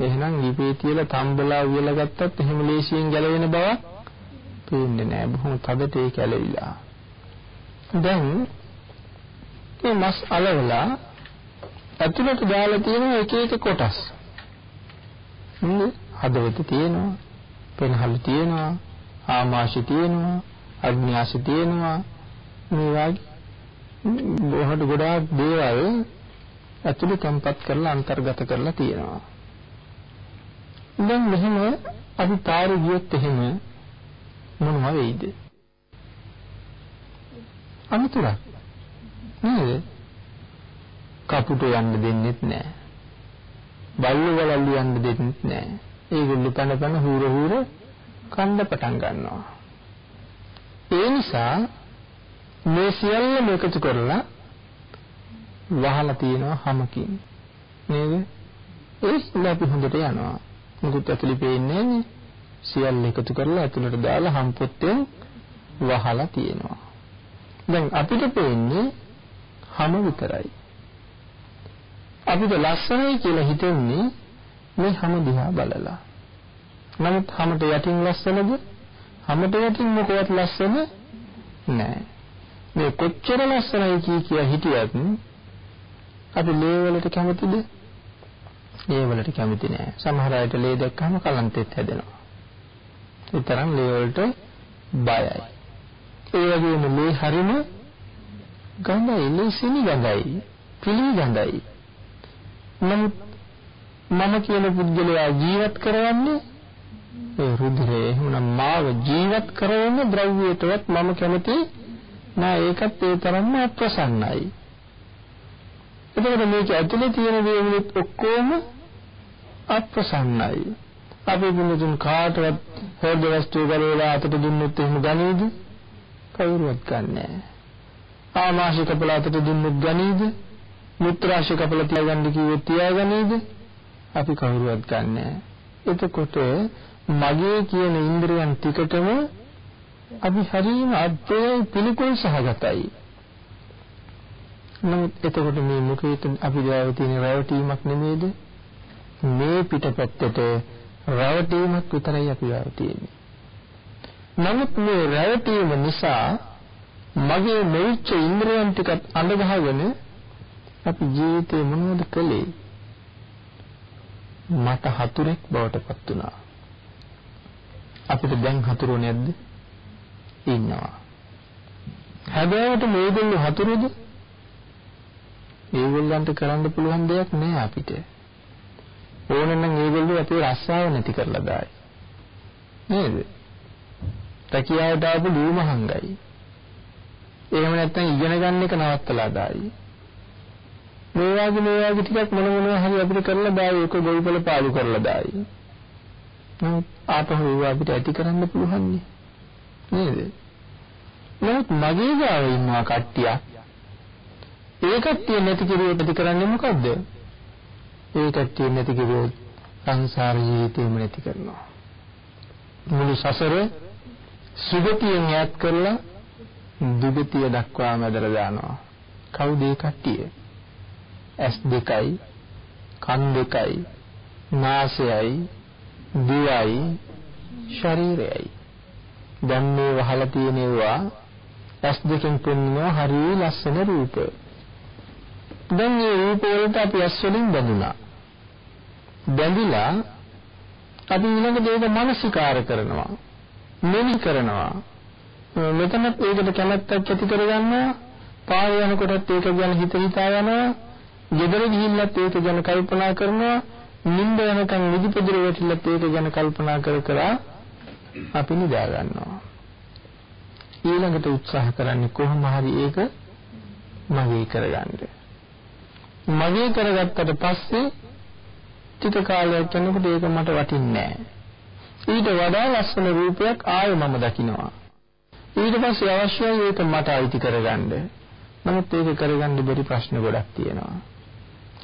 Speaker 2: එහෙනම් ලිපේ තියලා තම්බලා උයලා ගත්තත් එහෙම ලේසියෙන් ගැලවෙන බවක් පේන්නේ නැහැ. බොහොම තදට ඒක ඇලවිලා. දැන් මේ මස් අලවලා ඇතුළට දාලා තියෙන එක එක කොටස්. හ්ම් හදවත තියෙනවා, පෙනහළ තියෙනවා, ආමාශය තියෙනවා, අග්න්‍යාශය තියෙනවා. මේ වගේ බොහොම ගොඩාක් දේවල් ඇතුළේ තැම්පත් කරලා අන්තර්ගත කරලා තියෙනවා. දැන් මෙහෙම අපි පාරේ ගියොත් එහෙම මොනවා වෙයිද? අමුතුරක් නේද? කපුට යන්න දෙන්නෙත් නැහැ. බල්ලු වලල්ලු යන්න දෙන්නෙත් නැහැ. ඒගොල්ලෝ පන පන හූර හූර කන්න පටන් ගන්නවා. ඒ නිසා මේ සියල්ලම එකතු කරලා වහලා තියෙනවා හැමකින්. නේද? ඒ ඉස්ලා අපි හොඳට යනවා. මොකුත් ඇතුලේ පේන්නේ නැහැ සියල්ල එකතු කරලා ඇතුළට දාලා හම්පොත්තෙන් වහලා තියෙනවා. දැන් අපිට පේන්නේ හැම විතරයි. අපිට ලස්සනයි කියලා හිතෙන්නේ මේ හැම දිහා බලලා. නමුත් හැමට යටින් ලස්සනද? හැමට යටින් මොකවත් ලස්සන නෑ. මේ කොච්චර ලස්සනයි කිය කිය හිටියත් අපි ලේ වලට කැමතිද? ලේ වලට කැමති නෑ. සමහර අයට ලේ දැක්කම කලන්තෙත් හැදෙනවා. ඒ තරම් ලේ වලට බයයි. ඒ වගේම ලේ හරිම ගඳයි, ලේ සිනි ගඳයි, පිළි ගඳයි. නමුත් මම කියන පුද්ගලයා ජීවත් කරවන්නේ ඒ රුධිරය එහෙනම් මාව ජීවත් කරවන ද්‍රව්‍යයටවත් මම කැමති නෑ ඒකත් ඒ තරම්ම අප්‍රසන්නයි. එතකොට මේක ඇතුලේ තියෙන දේවලුත් ඔක්කොම අප්‍රසන්නයි. අපි දුන්නතුන් කාටවත් හොද වස්තු ගලවලා අතට දුන්නොත් එහෙම ගනීද? කවුරුවත් ගන්නෑ. ආමාශය කපලා අතට දුන්නොත් ගනීද? මුත්‍රාශය කපලා තියාගන්න කිව්වොත් තියාගනීද? අපි කවුරුවත් ගන්නෑ. එතකොට මගේ කියන ඉන්ද්‍රියන් ටිකටම අපි හරියම අද්දේ පිළිකුල් සහගතයි. නමුත් එතකොට මේ මුඛයට අපි ගාව තියෙන රැවටීමක් නෙමේද? මේ පිටපැත්තට රැවටීමක් විතරයි අපි ගාව තියෙන්නේ. නමුත් මේ රැවටීම නිසා මගේ මෙවිච්ච ඉන්ද්‍රයන් ටිකත් අඳගහගෙන අපි ජීවිතේ මොනවද කළේ? මට හතුරෙක් බවට පත් වුණා. අපිට දැන් හතුරෝ නැද්ද? ඉන්නවා. හැබැයිට මේගොල්ලෝ හතුරුද? ඒගොල්ලන්ට කරන්න පුළුවන් දෙයක් නෑ අපිට. ඕනනම් ඒගොල්ලෝ අපේ රස්සාව නැති කරලා දායි. නේද? තකියාවට ආපු ලූමහංගයි. එහෙම නැත්නම් ඉගෙන ගන්න එක නවත්තලා දායි. මේ වගේ මේ වගේ ටිකක් මොන මොනවා හරි අපිට කරලා දායි ඒක ගොවිපළ පාලු කරලා දායි. නමුත් ආපහු ඒව අපිට ඇති කරන්න පුළුවන් නේද? නමුත් මගේ ගාව ඉන්නවා කට්ටියක්. ඒ කට්ටිය නැති කිරුවොත් ඇති කරන්නේ මොකද්ද? ඒ කට්ටිය නැති කිරුවොත් සංසාර ජීවිතේම නැති කරනවා. මුළු සසර සුගතියෙන් ඈත් කරලා දුගතිය දක්වාම ඇදලා දානවා. කවුද ඒ කට්ටිය? ඇස් දෙකයි, කන් දෙකයි, නාසයයි, දිවයි, ශරීරයයි. දැන් මේ වහලා තියෙනවා ඇස් දෙකෙන් පෙන්වන හරිය ලස්සන රූප. දැන් මේ රූප වලට අපි ඇස් වලින් බඳුනා. බැඳිලා අපි ඊළඟට ඒක මානසිකාර කරනවා. මෙනි කරනවා. මෙතනත් ඒකට කැමැත්තක් ඇති කරගන්නවා. පාර යනකොටත් ඒක ගැන හිත හිතා යනවා. ගෙදර ගිහිල්ලත් ඒක ගැන කල්පනා කරනවා. නිින්ද යනකම් නිදිපොදිර වැටිලත් ඒක ගැන කල්පනා කර කර අපි නිදා ගන්නවා. ඊළඟට උත්සාහ කරන්නේ කොහොම හරි ඒක මගේ කරගන්න. මගේ කරගත්තට පස්සේ ටික කාලයක් යනකොට ඒක මට වටින්නේ නැහැ. ඊට වඩා ලස්සන රූපයක් ආයෙ මම දකිනවා. ඊට පස්සේ අවශ්‍යයි ඒක මට අයිති කරගන්න. නමුත් ඒක කරගන්න බැරි ප්‍රශ්න ගොඩක් තියෙනවා.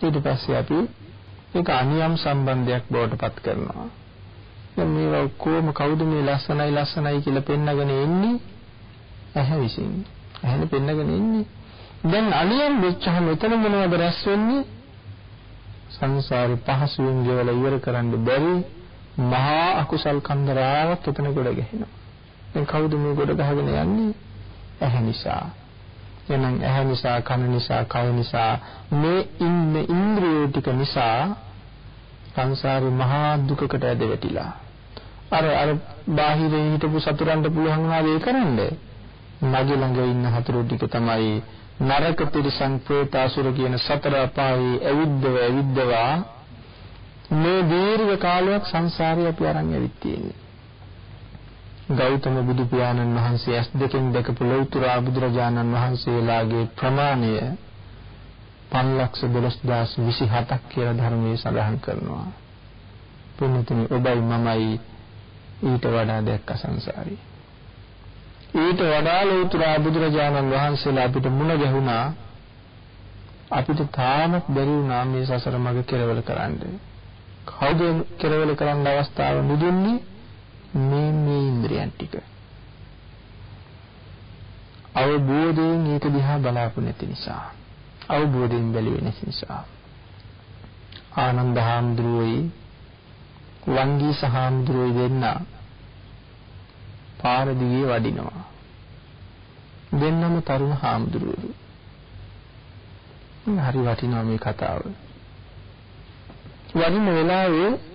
Speaker 2: ඊට පස්සේ අපි ඒක අනියම් සම්බන්ධයක් බවට පත් කරනවා. දැන් මේවා කොහොම කවුද මේ ලස්සනයි ලස්සනයි කියලා පෙන්නගෙන ඉන්නේ? ඇහැ විසින්. ඇහැනේ පෙන්නගෙන ඉන්නේ. දැන් අනියම් වෙච්චහම එතන මොනවද රැස් වෙන්නේ? සංසාරේ පහසුවෙන් ගෙවලා ඉවර කරන්න බැරි මහා අකුසල් කන්දරාවක් එතන ගොඩ ගැහෙනවා. දැන් කවුද මේ ගොඩ ගහගෙන යන්නේ? ඇහැ නිසා. එහෙනම් ඇහැ නිසා, කන නිසා, කය නිසා මේ ඉන්න ඉන්ද්‍රිය ටික නිසා සංසාරේ මහා දුකකට ඇද වැටිලා. අර අර බාහිරේ හිටපු සතුරන්ට පුළුවන් වුණා ඒ කරන්නේ. මගේ ළඟ ඉන්න හතුරු ටික තමයි නරක තිරිසන් ප්‍රේත අසුර කියන සතර අපායේ ඇවිද්දව ඇවිද්දවා මේ දීර්ඝ කාලයක් සංසාරේ අපි අරන් ඇවිත් තියෙන්නේ. ගෞතම බුදු පියාණන් වහන්සේ ඇස් දෙකෙන් දැකපු ලෞතර බුදුරජාණන් වහන්සේලාගේ ප්‍රමාණය 512027ක් කියලා ධර්මයේ සඳහන් කරනවා. පුණ්‍යතුනි ඔබයි මමයි ඊට වඩා දැක්ක සංසාරේ. ඊට වඩා ලෞතර බුදුරජාණන් වහන්සේලා අපිට මුණ ගැහුණා. අපිට තාමත් බැරි වුණා මේ සසර මඟ කෙරවල කරන්න. කවුද කෙරවල කරන්න අවස්ථාව නුදුන්නේ? මේ මේ ඉන්ද්‍රියන් ටික. අවබෝධයෙන් ඒක දිහා බලාපු නැති නිසා. අවබෝධයෙන් බැලුවේ නැති නිසා. ආනන්ද හාමුදුරුවෝයි වංගී සහාමුදුරුවෝයි දෙන්නා පාර දිගේ වඩිනවා. දෙන්නම තරුණ හාමුදුරුවෝ. හරි වටිනවා මේ කතාව. වඩින වෙලාවේ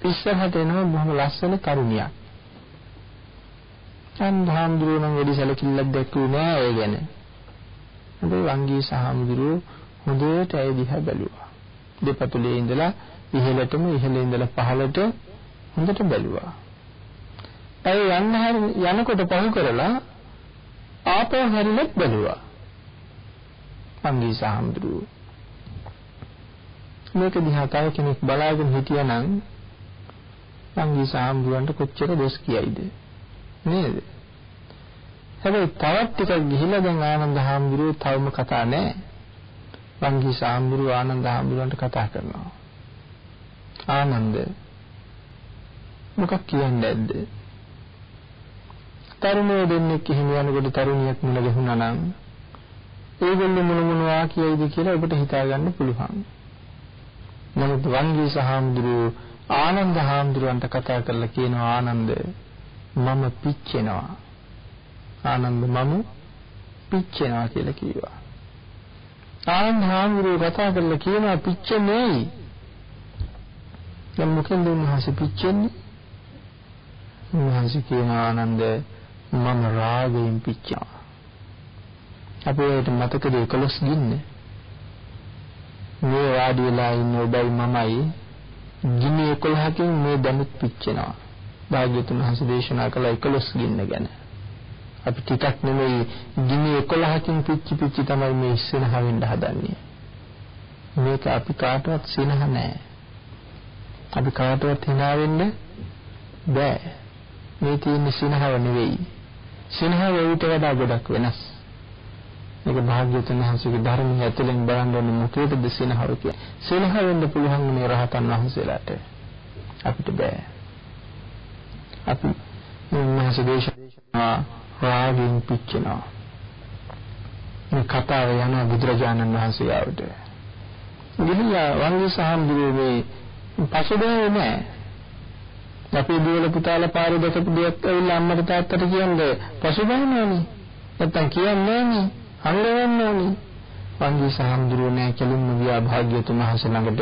Speaker 2: ඉස්සරහට එනවා බොහොම ලස්සන තරුණියක්. චන්දහාමුදුරුවෝ නම් වැඩි සැලකිල්ලක් දැක්ුවේ නෑ ඒ ගැන. හොඳේ වංගී සහාමුදුරුවෝ හොඳට ඇය දිහා බැලුවා. දෙපතුලේ ඉඳලා ඉහළටම ඉහළ ඉඳලා පහළට හොඳට බැලුවා. ඇය යන්න යනකොට පහු කරලා ආපහු හැරිලත් බැලුවා. වංගී සහාමුදුරුවෝ මේක දිහා තව කෙනෙක් බලාගෙන හිටියානම් සංගී සාම්බුවන්ට කොච්චර දොස් කියයිද? නේද? හැබැයි තවත් ටිකක් ගිහිලා දැන් ආනන්ද හාමුදුරුවෝ තවම කතා නැහැ. සංගී සාම්බුරුව ආනන්ද හාමුදුරුවන්ට කතා කරනවා. ආනන්ද මොකක් කියන්නේ නැද්ද තරුණයෝ දෙන්නෙක් එහෙම යනකොට තරුණියක් මුණ ගැහුණා නම් ඒගොල්ලෝ මොන මොනවා කියයිද කියලා ඔබට හිතා ගන්න පුළුවන්. නමුත් වංගී සහාමුදුරුවෝ ආනන්ද හාමුදුරුවන්ට කතා කරලා කියනවා ආනන්ද මම පිච්චෙනවා. ආනන්ද මම පිච්චෙනවා කියලා කිව්වා. ආනන්ද හාමුදුරුවෝ කතා කරලා කියනවා පිච්චෙන්නේ දැන් මොකෙන්ද උන්වහන්සේ පිච්චෙන්නේ? උන්වහන්සේ කියනවා ආනන්ද මම රාගයෙන් පිච්චෙනවා. අපේ මතකද 11 ගින්නේ. මේ වාඩි වෙලා ඉන්න ඔබයි මමයි. ගිනි 11කින් මේ දැනුත් පිච්චෙනවා. භාග්‍යතුන් වහන්සේ දේශනා කළ 11 ගින්න ගැන. අපි ටිකක් නෙමෙයි ගිනි 11කින් පිච්චි පිච්චි තමයි මේ ඉස්සෙනහ වෙන්න හදන්නේ. මේක අපි කාටවත් සිනහ නෑ. අපි කාටවත් hina වෙන්න බෑ. මේ තියෙන සිනහව නෙවෙයි. සිනහව ඊට වඩා ගොඩක් වෙනස්. මේක භාග්‍යවතුන් වහන්සේගේ ධර්මයේ ඇතුලෙන් බලන්න ඕනේ මොකේද සිනහව කියන්නේ. සිනහ වෙන්න පුළුවන් මේ රහතන් වහන්සේලාට. අපිට බෑ. අපි මේ දේශනා රාගයෙන් පිච්චෙනවා. මේ කතාව යන බුදුරජාණන් වහන්සේ ආවට. ගිහිල්ලා වංගී සාම්බුරේ මේ පසුබෑවේ නෑ. අපේ දුවල පුතාලා පාරේ දැකපු දෙයක් ඇවිල්ලා අම්මට තාත්තට කියන්නේ පසුබෑනෝනේ. නැත්තම් කියන්නේ නෑනේ. අල්ලවන්න ඕනේ. වංගී සාම්දුරුව නෑ කෙලින්ම ගියා භාග්‍යතුන් වහන්සේ ළඟට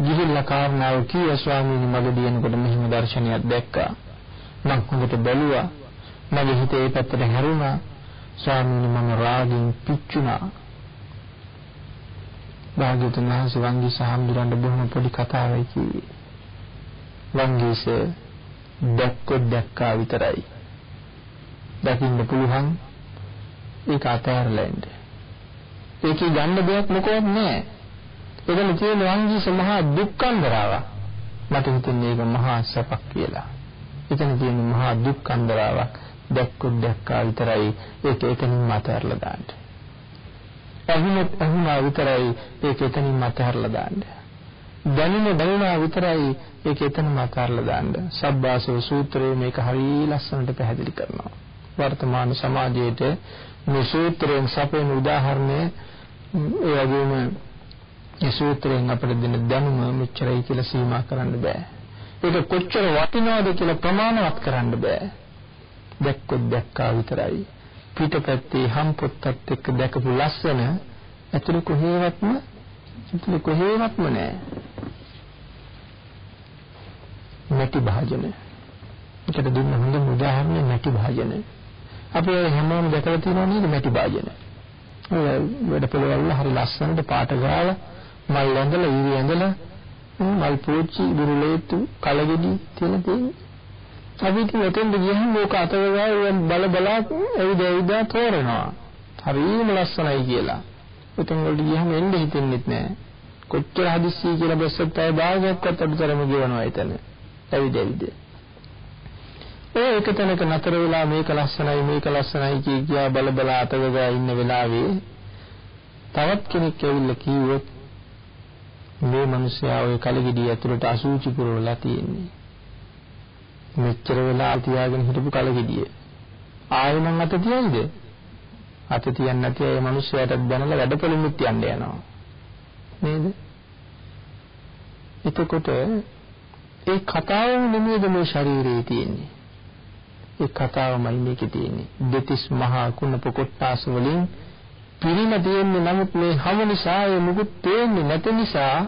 Speaker 2: ගිහිල්ලා කාරණාව කීවා ස්වාමීනි මගදී එනකොට මෙහිම දර්ශනයක් දැක්කා. මම හොඳට බැලුවා. මගේ හිතේ ඒ පැත්තට හැරුණා. ස්වාමීනි මම රාගයෙන් පිච්චුණා. භාග්‍යතුන් වහන්සේ වංගී සාම්දුරන්ට බොහොම පොඩි කතාවක් කිව්වේ. වංගීස දැක්කොත් දැක්කා විතරයි. දකින්න පුළුවන් ඒක අතහැරලා එන්න. ඒකේ ගන්න දෙයක් මොකවත් නැහැ. එතන තියෙන වංගීස මහා දුක්ඛන්දරාවක්. මට හිතෙන්නේ ඒක මහා සැපක් කියලා. එතන තියෙන මහා දුක්ඛන්දරාවක් දැක්කොත් දැක්කා විතරයි ඒක එතනින් අතහැරලා දාන්න. අහුනත් අහුනා විතරයි ඒක එතනින් අතහැරලා දාන්න. දැනුම දැනුණා විතරයි ඒක එතනම අතහැරලා දාන්න. සබ්බාසව සූත්‍රයේ මේක හරිය ලස්සනට පැහැදිලි කරනවා. වර්තමාන සමාජයේට මේ සූත්‍රයෙන් සපයන උදාහරණය ඒ වගේම මේ සූත්‍රයෙන් අපිට දෙන දැනුම මෙච්චරයි කියලා සීමා කරන්න බෑ. ඒක කොච්චර වටිනවද කියලා ප්‍රමාණවත් කරන්න බෑ. දැක්කොත් දැක්කා විතරයි. පිටපැත්තේ හම් පොත්තත් එක්ක දැකපු ලස්සන ඇතුළේ කොහේවත්ම ඇතුළේ කොහේවත්ම නෑ. නැටි භාජන. ඒකට දුන්න හොඳම උදාහරණය නැටි භාජන. අපි හැමෝම දැකලා තියෙනවා නේද නැටි භාජන. ඔය වැඩ පොළවල් හරි ලස්සනට පාට ගාලා මල් ඇඳලා ඊරි ඇඳලා මල් පෝච්චි බුරුලේතු කලගෙඩි තියෙන තියෙන්නේ. අපි ඉතින් එතෙන්ද ගියහම ඕක අතවගා බල බලා ඇවිද ඇවිද තෝරනවා. හරිම ලස්සනයි කියලා. එතෙන් වලට ගියහම එන්න හිතෙන්නෙත් නෑ. කොච්චර හදිස්සි කියලා බස්සත් අය භාගයක්වත් අඩුතරම ගෙවනවා එතන. ඇවිද ඇවිද. ඒ එක තැනක නතර වෙලා මේක ලස්සනයි මේක ලස්සනයි කිය කියා බල බල අතවගා ඉන්න වෙලාවේ තවත් කෙනෙක් ඇවිල්ලා කිව්වොත් මේ මිනිස්යා ඔය කලගෙඩිය ඇතුළට අසූචි පුරවලා තියෙන්නේ. මෙච්චර වෙලා තියාගෙන හිටපු කලගෙඩිය. ආයෙ මං අත තියයිද? අත තියන්නේ නැති අය මිනිස්යාට දැනලා වැඩපොළෙමුත් යන්න යනවා. නේද? එතකොට ඒ කතාවම නෙමෙයිද මේ ශරීරයේ තියෙන්නේ. ඒ කතාවමයි මේකේ තියෙන්නේ. දෙතිස් මහා කුණප කොට්ටාස වලින් පිරිම තියෙන්නේ නමුත් මේ හැම නිසා ඒ මුකුත් තේන්නේ නැති නිසා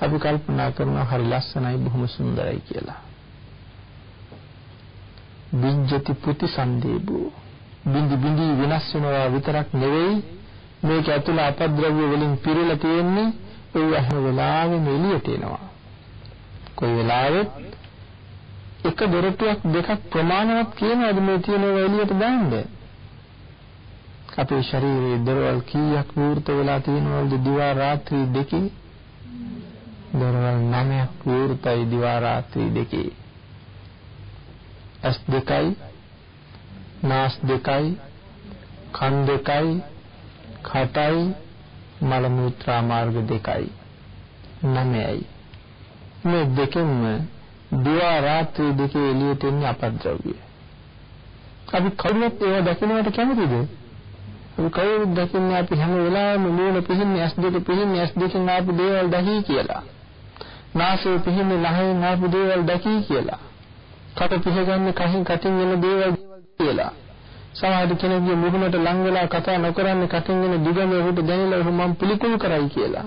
Speaker 2: අපි කල්පනා කරනවා හරි ලස්සනයි බොහොම සුන්දරයි කියලා. බින්ජති ප්‍රතිසන්දේබෝ බින්දි බින්දි වෙනස් වෙනවා විතරක් නෙවෙයි මේක ඇතුළ අපද්‍රව්‍ය වලින් පිරීලා තියෙන්නේ ඒ හැම වෙලාවෙම එළියට එනවා. කොයි වෙලාවෙත් එක දොරටුවක් දෙකක් ප්‍රමාණවත් කියනවාද මේ තියෙන ඒවා එළියට දාන්නේ? අපේ ශරීරයේ දරවල් කීයක් වෘත වෙලා තියෙනවද? දිවා රාත්‍රී දෙකේ? දරවල් 9ක් වෘතයි දිවා රාත්‍රී දෙකේ. ඇස් දෙකයි නාස් දෙකයි කන් දෙකයි කටයි මල මුත්‍රා මාර්ග දෙකයි. නමයයි මේ දෙකෙන්ම දිවා රාත්‍රී දෙකේ එළියට එන්නේ අපද්‍රව්‍ය අපි කවුරුත් ඒවා දකින්නට කැමතිද අපි කවුරුත් දකින්නේ අපි හැම වෙලාවෙම මූල පිහින්නේ S2 පිහින්නේ S2කින් ආපු දේවල් දකි කියලා. නාසය පිහින්නේ ලහෙන් ආපු දේවල් දකි කියලා. කට පිහගන්නේ කහින් කටින් එන දේවල් කියලා. සමහර කෙනෙක්ගේ මුහුණට ලං වෙලා කතා නොකරන්නේ කටින් එන දිගම උහුට දැනෙලා උහු මම පිළිකුල් කරයි කියලා.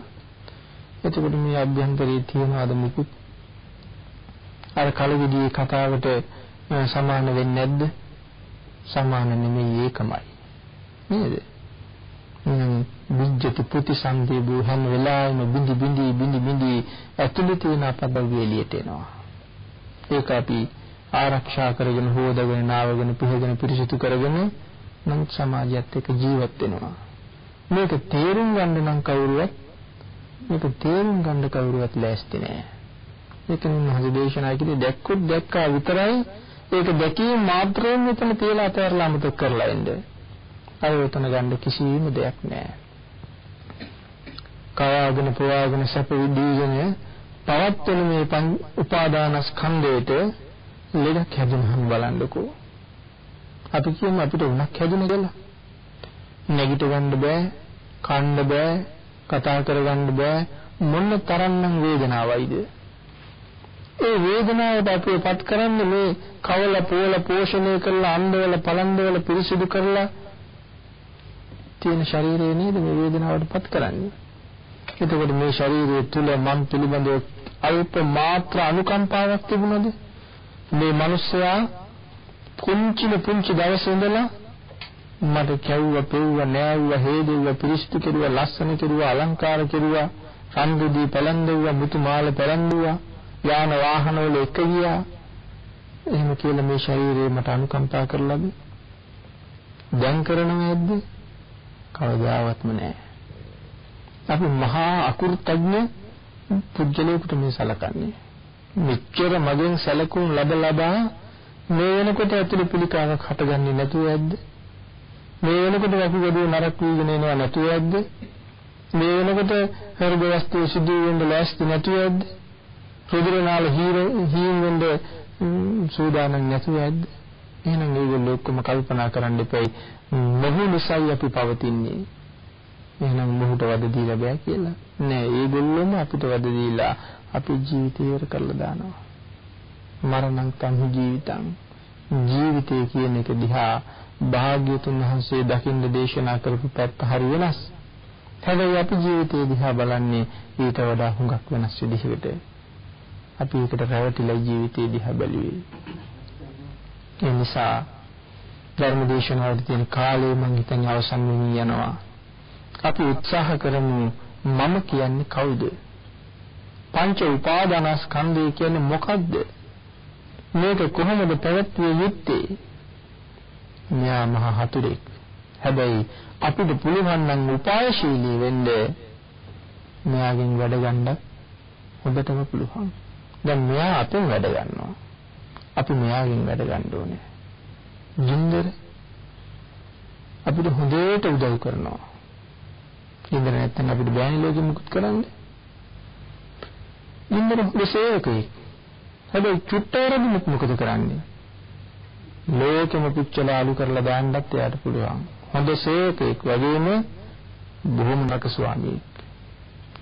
Speaker 2: එතකොට මේ අභ්‍යන්තරයේ තියනවාද මුකුත්? අර කලවිදී කතාවට සමාන වෙන්නේ නැද්ද? සමාන නෙමෙයි ඒකමයි. නේද? විජ්ජති ප්‍රතිසන්දී බෝ හැම වෙලාවෙම බිඳි බිඳි බිඳි බිඳි ඇතුළේ තියෙන අපබව එළියට එනවා. ඒක අපි ආරක්ෂා කරගෙන හොදගෙන නාවගෙන පිහගෙන පිරිසිදු කරගෙන නම් සමාජයත් එක්ක ජීවත් වෙනවා. මේක තේරුම් ගන්න නම් කවුරුවත් මේක තේරුම් ගන්න කවුරුවත් ලෑස්ති නෑ. ඒක නුනහස දේශනා කිව්වේ දැක්කොත් දැක්කා විතරයි ඒක දැකීම මාත්‍රයෙන් මෙතන තියලා අතහැරලා අමතක කරලා එන්නේ. අයෝතන ගන්න කිසිම දෙයක් නැහැ. කවාගෙන පවාගෙන සැප විදීගෙන පවත්වන මේ උපාදානස්කන්ධයට ලෙඩක් හැදුනහම බලන්නකෝ. අපි කියමු අපිට උණක් හැදුන කියලා. නැගිට ගන්න බෑ, කන්න බෑ, කතා කරගන්න බෑ මොන තරම්නම් වේදනාවයිද? ඒ වේදනාවට අපිපත් කරන්නේ මේ කවල පෝල පෝෂණය කරලා අන්දවල පලන්දවල පිරිසිදු කරලා තියෙන ශරීරය නේද මේ වේදනාවටපත් කරන්නේ. එතකොට මේ ශරීරය තුල මන් පිළිබඳව අල්ප මාත්‍ර අනුකම්පාවක් තිබුණද? මේ මිනිස්සයා පුංචිම පුංචි දවසේ ඉඳලා මට කැවුවා, පෙව්වා, නෑවුවා, හේදෙව්වා, පිරිසිදු කෙරුවා, ලස්සන කෙරුවා, අලංකාර කෙරුවා, රන්දුදී පැලඳෙව්වා, මුතු මාල පැලඳුවා, යාන වාහන වල එක ගියා. එහෙම කියලා මේ ශරීරය මට අනුකම්පා කරලාද? දැන් කරනවද? කවදාවත්ම නැහැ. අපි මහා අකුරුතඥ පුජ්‍යලයකට මේ සලකන්නේ. මෙච්චර මගෙන් සැලකුම් ලැබ ලබා මේ වෙනකොට ඇතුළේ පිළිකාවක් හටගන්නේ නැතුව ඇද්ද? මේ වෙනකොට අපි ගොඩේ නරක වීගෙන එනවා නැතුව ඇද්ද? මේ වෙනකොට හෘද වස්තු සිදු වෙන්න ලෑස්ති නැතුව ඇද්ද? රුධිරනාල හීර හීන් වෙන්න සූදානම් නැතුව ඇද්ද? එහෙනම් ඒගොල්ලෝ ඔක්කොම කල්පනා කරන්න එපයි මොහු නිසායි අපි පවතින්නේ එහෙනම් මොහුට වද දීලා බෑ කියලා. නෑ ඒගොල්ලෝම අපිට වද දීලා අපේ ජීවිතය ඉවර කරලා දානවා. මරණං තං ජීවිතං ජීවිතය කියන එක දිහා භාග්‍යතුන් වහන්සේ දකින්න දේශනා කරපු පැත්ත හරි වෙනස්. හැබැයි අපි ජීවිතය දිහා බලන්නේ ඊට වඩා හුඟක් වෙනස් විදිහකට. අපි ඒකට රැවටිලා ජීවිතය දිහා බැලුවේ. ඒ නිසා ධර්ම දේශනාවල තියෙන කාලය මම හිතන්නේ අවසන් වෙමින් යනවා. අපි උත්සාහ කරමු මම කියන්නේ කවුද? පංච උපාදානස්කන්ධය කියන්නේ මොකද්ද? මේක කොහොමද පැවැත්විය යුත්තේ? මෙයා මහ හතුරෙක්. හැබැයි අපිට පුළුවන් නම් උපායශීලී වෙන්න මෙයාගෙන් වැඩ ගන්න හොඳටම පුළුවන්. දැන් මෙයා අපෙන් වැඩ ගන්නවා. අපි මෙයාගෙන් වැඩ ගන්න ඕනේ. ගින්දර අපිට හොඳට උදව් කරනවා. ගින්දර නැත්නම් අපිට බෑනේ ලෝකෙ මුකුත් කරන්න. ගින්දර හොඳසේකෙක්. හැබැයි චුට්ටවරදිමුත් මොකද කරන්නේ? ලෝකෙම පුච්චලා අලු කරලා දාන්නත් එයාට පුළුවන්. හොඳ සේවකෙක් වගේම බොහොම නරක ස්වාමියෙක්.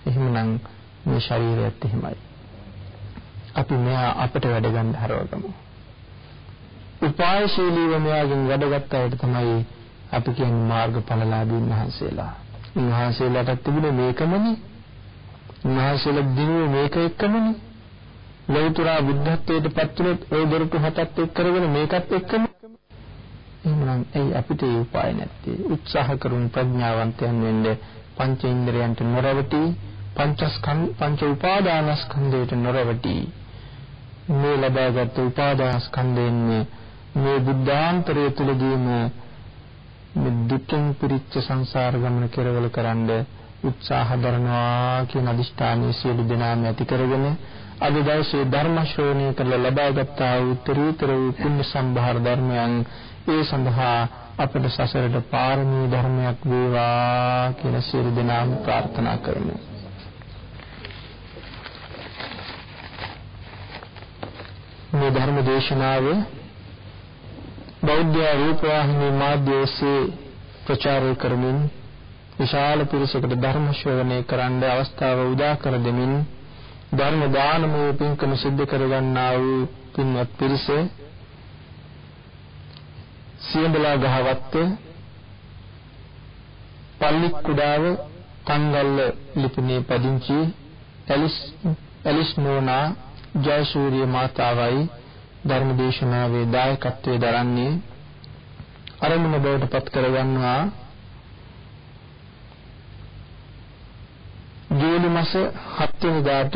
Speaker 2: එහෙමනම් මේ ශරීරයත් එහෙමයි. අපි මෙයා අපිට වැඩ ගන්න හරවගමු. උපායශීලීව මෙයාගෙන් වැඩගත් අයට තමයි අපි කියන්නේ මාර්ගඵලලාභීන් වහන්සේලා. උන්වහන්සේලාට තිබුණේ මේකමනේ. උන්වහන්සේලා දිනුවේ මේක එක්කමනේ. ලෞතර බුද්ධත්වයට පත් වුණොත් ওই දොරටු හතත් එක් කරගෙන මේකත් එක්කම එහෙනම් ඇයි අපිට ඒ උපාය නැත්තේ උත්සාහ කරුණු ප්‍රඥාවන්තයන් වෙන්න පංච ඉන්ද්‍රයන්ට නොරවටි පංචස්කන්ධ පංච උපාදානස්කන්ධයට නොරවටි මේ ලබාගත් උපාදානස්කන්ධයෙන් මේ බුද්ධාන්තරය තුලදීම මේ දුකින් පිරිච්ච සංසාර ගමන කෙරවල කරන්න උත්සාහ දරනවා කියන අදිෂ්ඨානීය සියලු දෙනාම ඇති කරගෙන අද දවසේ ධර්ම ශ්‍රවණය කරලා ලබාගත් ආ උත්තරීතර වූ පුණ්‍ය සම්භාර ධර්මයන් ඒ සඳහා අපට සසරට පාරමී ධර්මයක් වේවා කියලා සියලු දෙනාම ප්‍රාර්ථනා කරමු. මේ ධර්ම දේශනාව බෞද්ධ රූපවාහිනී මාධ්‍ය ඔස්සේ ප්‍රචාරය කරමින් විශාල පිරිසකට ධර්ම ශ්‍රවණය කරන්න අවස්ථාව උදා කර දෙමින් ධර්ම දානමය පින්කම සිද්ධ කරගන්නා වූ පින්වත් පිරිස සියඹලා ගහවත්ත පල්ලි කුඩාව කංගල්ල ලිපිනේ පදිංචි ඇලිස් ඇලිස් නෝනා ජයසූරිය මාතාවයි ධර්මදේශනාවේ දායකත්වයේ දරන්නේ අරමුණ බවට පත් කරගන්නවා ජූලි මාස 7 වෙනිදාට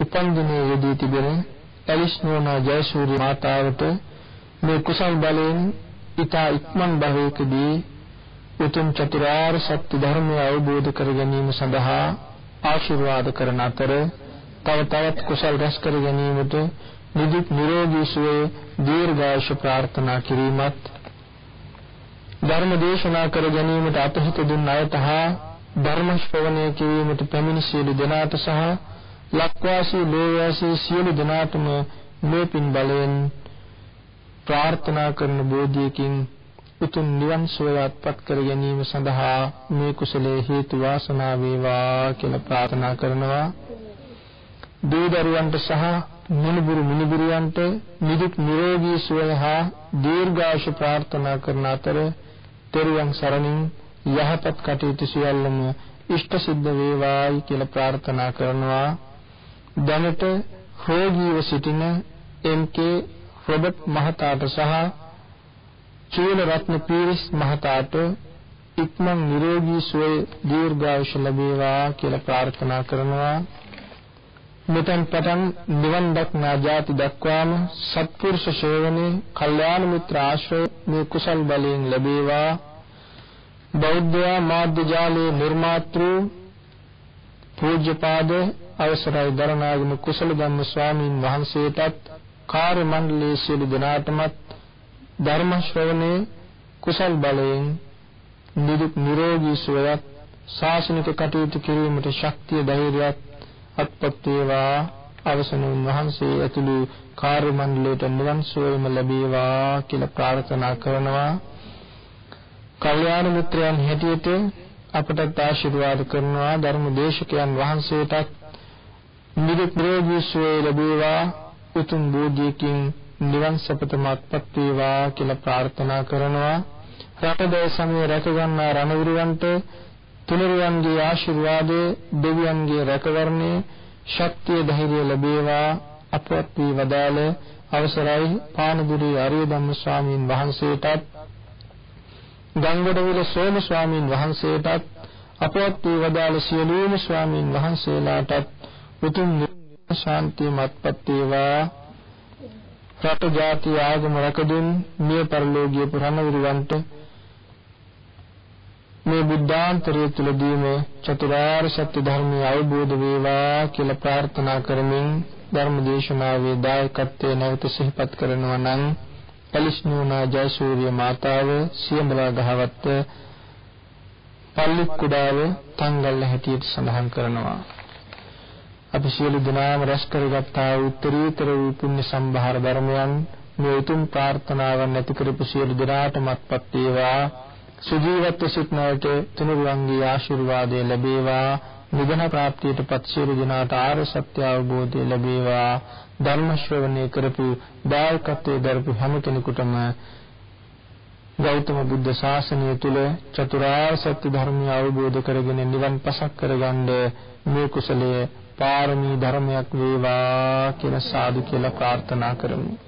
Speaker 2: උපන්දිනයේ යෙදී තිබෙන ඇලිස් නෝනා ජයසූරිය මාතාවට මේ කුසල් බලයෙන් ඊතා ඉක්මන් භවයකදී උතුම් චතුරාර්ය සත්‍ය ධර්මය අවබෝධ කර ගැනීම සඳහා ආශිර්වාද කරන අතර තව තවත් කුසල් රැස් කර ගැනීමට නිදුක් නිරෝගී සුවය දීර්ඝායුෂ ප්‍රාර්ථනා කිරීමත් ධර්ම දේශනා කර ගැනීමට අතහිත දුන් අයට හා ධර්ම ශ්‍රවණය කිරීමට පැමිණි සියලු දෙනාට සහ ලක්වාසී ලෝවාසී සියලු දෙනාටම මේ පින් බලයෙන් ප්‍රාර්ථනා කරන බෝධියකින් උතුම් නිවන් සුවයත්පත් කර ගැනීම සඳහා මේ කුසලයේ හේතු වාසනා වේවා කියලා ප්‍රාර්ථනා කරනවා. දූ දරුවන්ට සහ මුණුබුරු මුණුබුරුවන්ට නිදුක් නිරෝගී සුවය හා දීර්ඝායුෂ ප්‍රාර්ථනා කරන අතර තෙරුවන් සරණින් යහපත් කටයුතු සියල්ලම ඉෂ්ට සිද්ධ වේවායි කියලා ප්‍රාර්ථනා කරනවා දැනට රෝගීව සිටින එම්.කේ. රොබර්ට් මහතාට සහ චීන රත්න පීරිස් මහතාට ඉක්මන් නිරෝගී සුවය දීර්ඝායුෂ ලැබේවා කියලා ප්‍රාර්ථනා කරනවා මෙතෙන් පටන් නිවන් දක්නා ජාති දක්වාම සත්පුරුෂ ශේවනේ කල්යාණ මිත්‍ර ආශ්‍රය මේ කුසල් බලයෙන් ලැබේවා. බෞද්ධ මාධ්‍ය ජාලයේ නිර්මාතෘ පූජ්‍යපාද අවසරයි දරණාගම කුසල ධම්ම ස්වාමීන් වහන්සේටත් කාර්ය මණ්ඩලයේ සියලු දෙනාටමත් ධර්ම ශ්‍රවණේ කුසල් බලයෙන් නිදුක් නිරෝගී සුවයත් ශාසනික කටයුතු කිරීමට ශක්තිය ධෛර්යයක් අත්පත් වේවා අවසන වහන්සේ ඇතුළු කාර්ය මණ්ඩලයට නිවන් සුවයම ලැබේවා කියලා ප්‍රාර්ථනා කරනවා. කල්යාණ මිත්‍රයන් හැටියට අපටත් ආශිර්වාද කරනවා. ධර්ම දේශකයන් වහන්සේටත් නිරුක් නිරෝගී සුවය ලැබේවා. උතුම් බෝධියකින් නිවන් සපතමත්පත් වේවා කියලා ප්‍රාර්ථනා කරනවා. රටදේ සමය රැකගන්නා රණවිරුවන්ට තුනුරුවන්ගේ ආශිර්වාදයේ දෙවියන්ගේ රැකවරණේ ශක්තිය ධෛර්යය ලැබේවා. අපවත් වී වදාළ අවසරයි පානදුරි ආර්ය ධම්ම ස්වාමීන් වහන්සේටත් ගංගොඩවිල සෝම ස්වාමීන් වහන්සේටත් අපවත් වී වදාළ සියලුම ස්වාමීන් වහන්සේලාටත් උතුම් ශාන්තිය මත්පත් වේවා රට ජාති ආගම රැකදුන් මිය පරලෝකීය පුරණවිරුවන්ට මේ බුද්ධාන්තරය තුලදීම චතුරාර්ය සත්‍ය ධර්මය අවබෝධ වේවා කියලා ප්‍රාර්ථනා කරමින් ධර්ම දේශනාවේ දායකත්වයේ නැවත සිහිපත් කරනවා නම් කලිස්නුනා ජයසූරිය මාතාව සියඹලා ගහවත්ත පල්ලි කුඩාව තංගල්ල හැටියට සඳහන් කරනවා. අපි සියලු දෙනාම රැස් කරගත්තා උත්තරීතර වූ පුණ්‍ය සම්භාර ධර්මයන් මේ උතුම් ප්‍රාර්ථනාවන් ඇති කරපු සියලු දෙනාට මත්පත් වේවා. සුජීවත්ව සිටනට තුනුරුවන්ගේ ආශිර්වාදය ලැබේවා නිවන ප්‍රාප්තියටපත් සියලු දෙනාට ආර්ය සත්‍ය අවබෝධය ලැබේවා ධර්ම ශ්‍රවණය කරපු දායකත්වයේ දරපු හැම කෙනෙකුටම ගෞතම බුද්ධ ශාසනය තුල චතුරාර්ය සත්‍ය ධර්මය අවබෝධ කරගෙන නිවන් පසක් කරගන්න මේ කුසලයේ පාරමී ධර්මයක් වේවා කියලා සාදු කියලා ප්‍රාර්ථනා කරමු.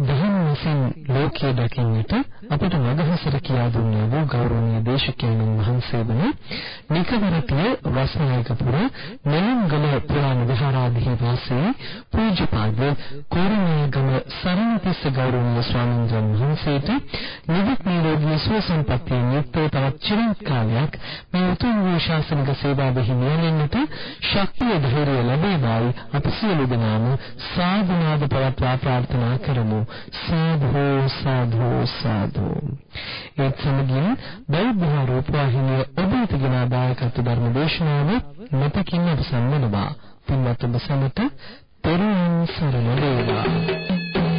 Speaker 1: දහම් විසින් ලෝකයේ දකින්නට අපට මගහසර කියා දුන්නා වූ ගෞරවනීය දේශකයන්න් වහන්සේ වන නිකවරතිය වස්නායකපුර නෙළුම්ගල පුරාණ විහාරාධිපති වාසී පූජ්‍යපාද කෝරණේගම සරණතිස්ස ගෞරවනීය ස්වාමීන් වහන්සේට නිවිත් නිරෝගී සුව සම්පන්නිය යුක්තව තවත් චිරාත් කාලයක් මේ උතුම් වූ ශාසනික සේවාවෙහි නියැලෙන්නට ශක්තිය ධෛර්යය ලැබේවායි අප සියලු දෙනාම සාදුනාද පවත්වා ප්‍රාර්ථනා කරමු. සාධු සාධු සාධු. ඒත් සමගින් බෞද්ධ රූපවාහිනිය ඔබ වෙතගෙන දායකත්ව ධර්ම දේශනාව මෙතකින් අවසන් වෙනවා. පින්වත් ඔබ සමට පෙරවන් සරණ වේවා.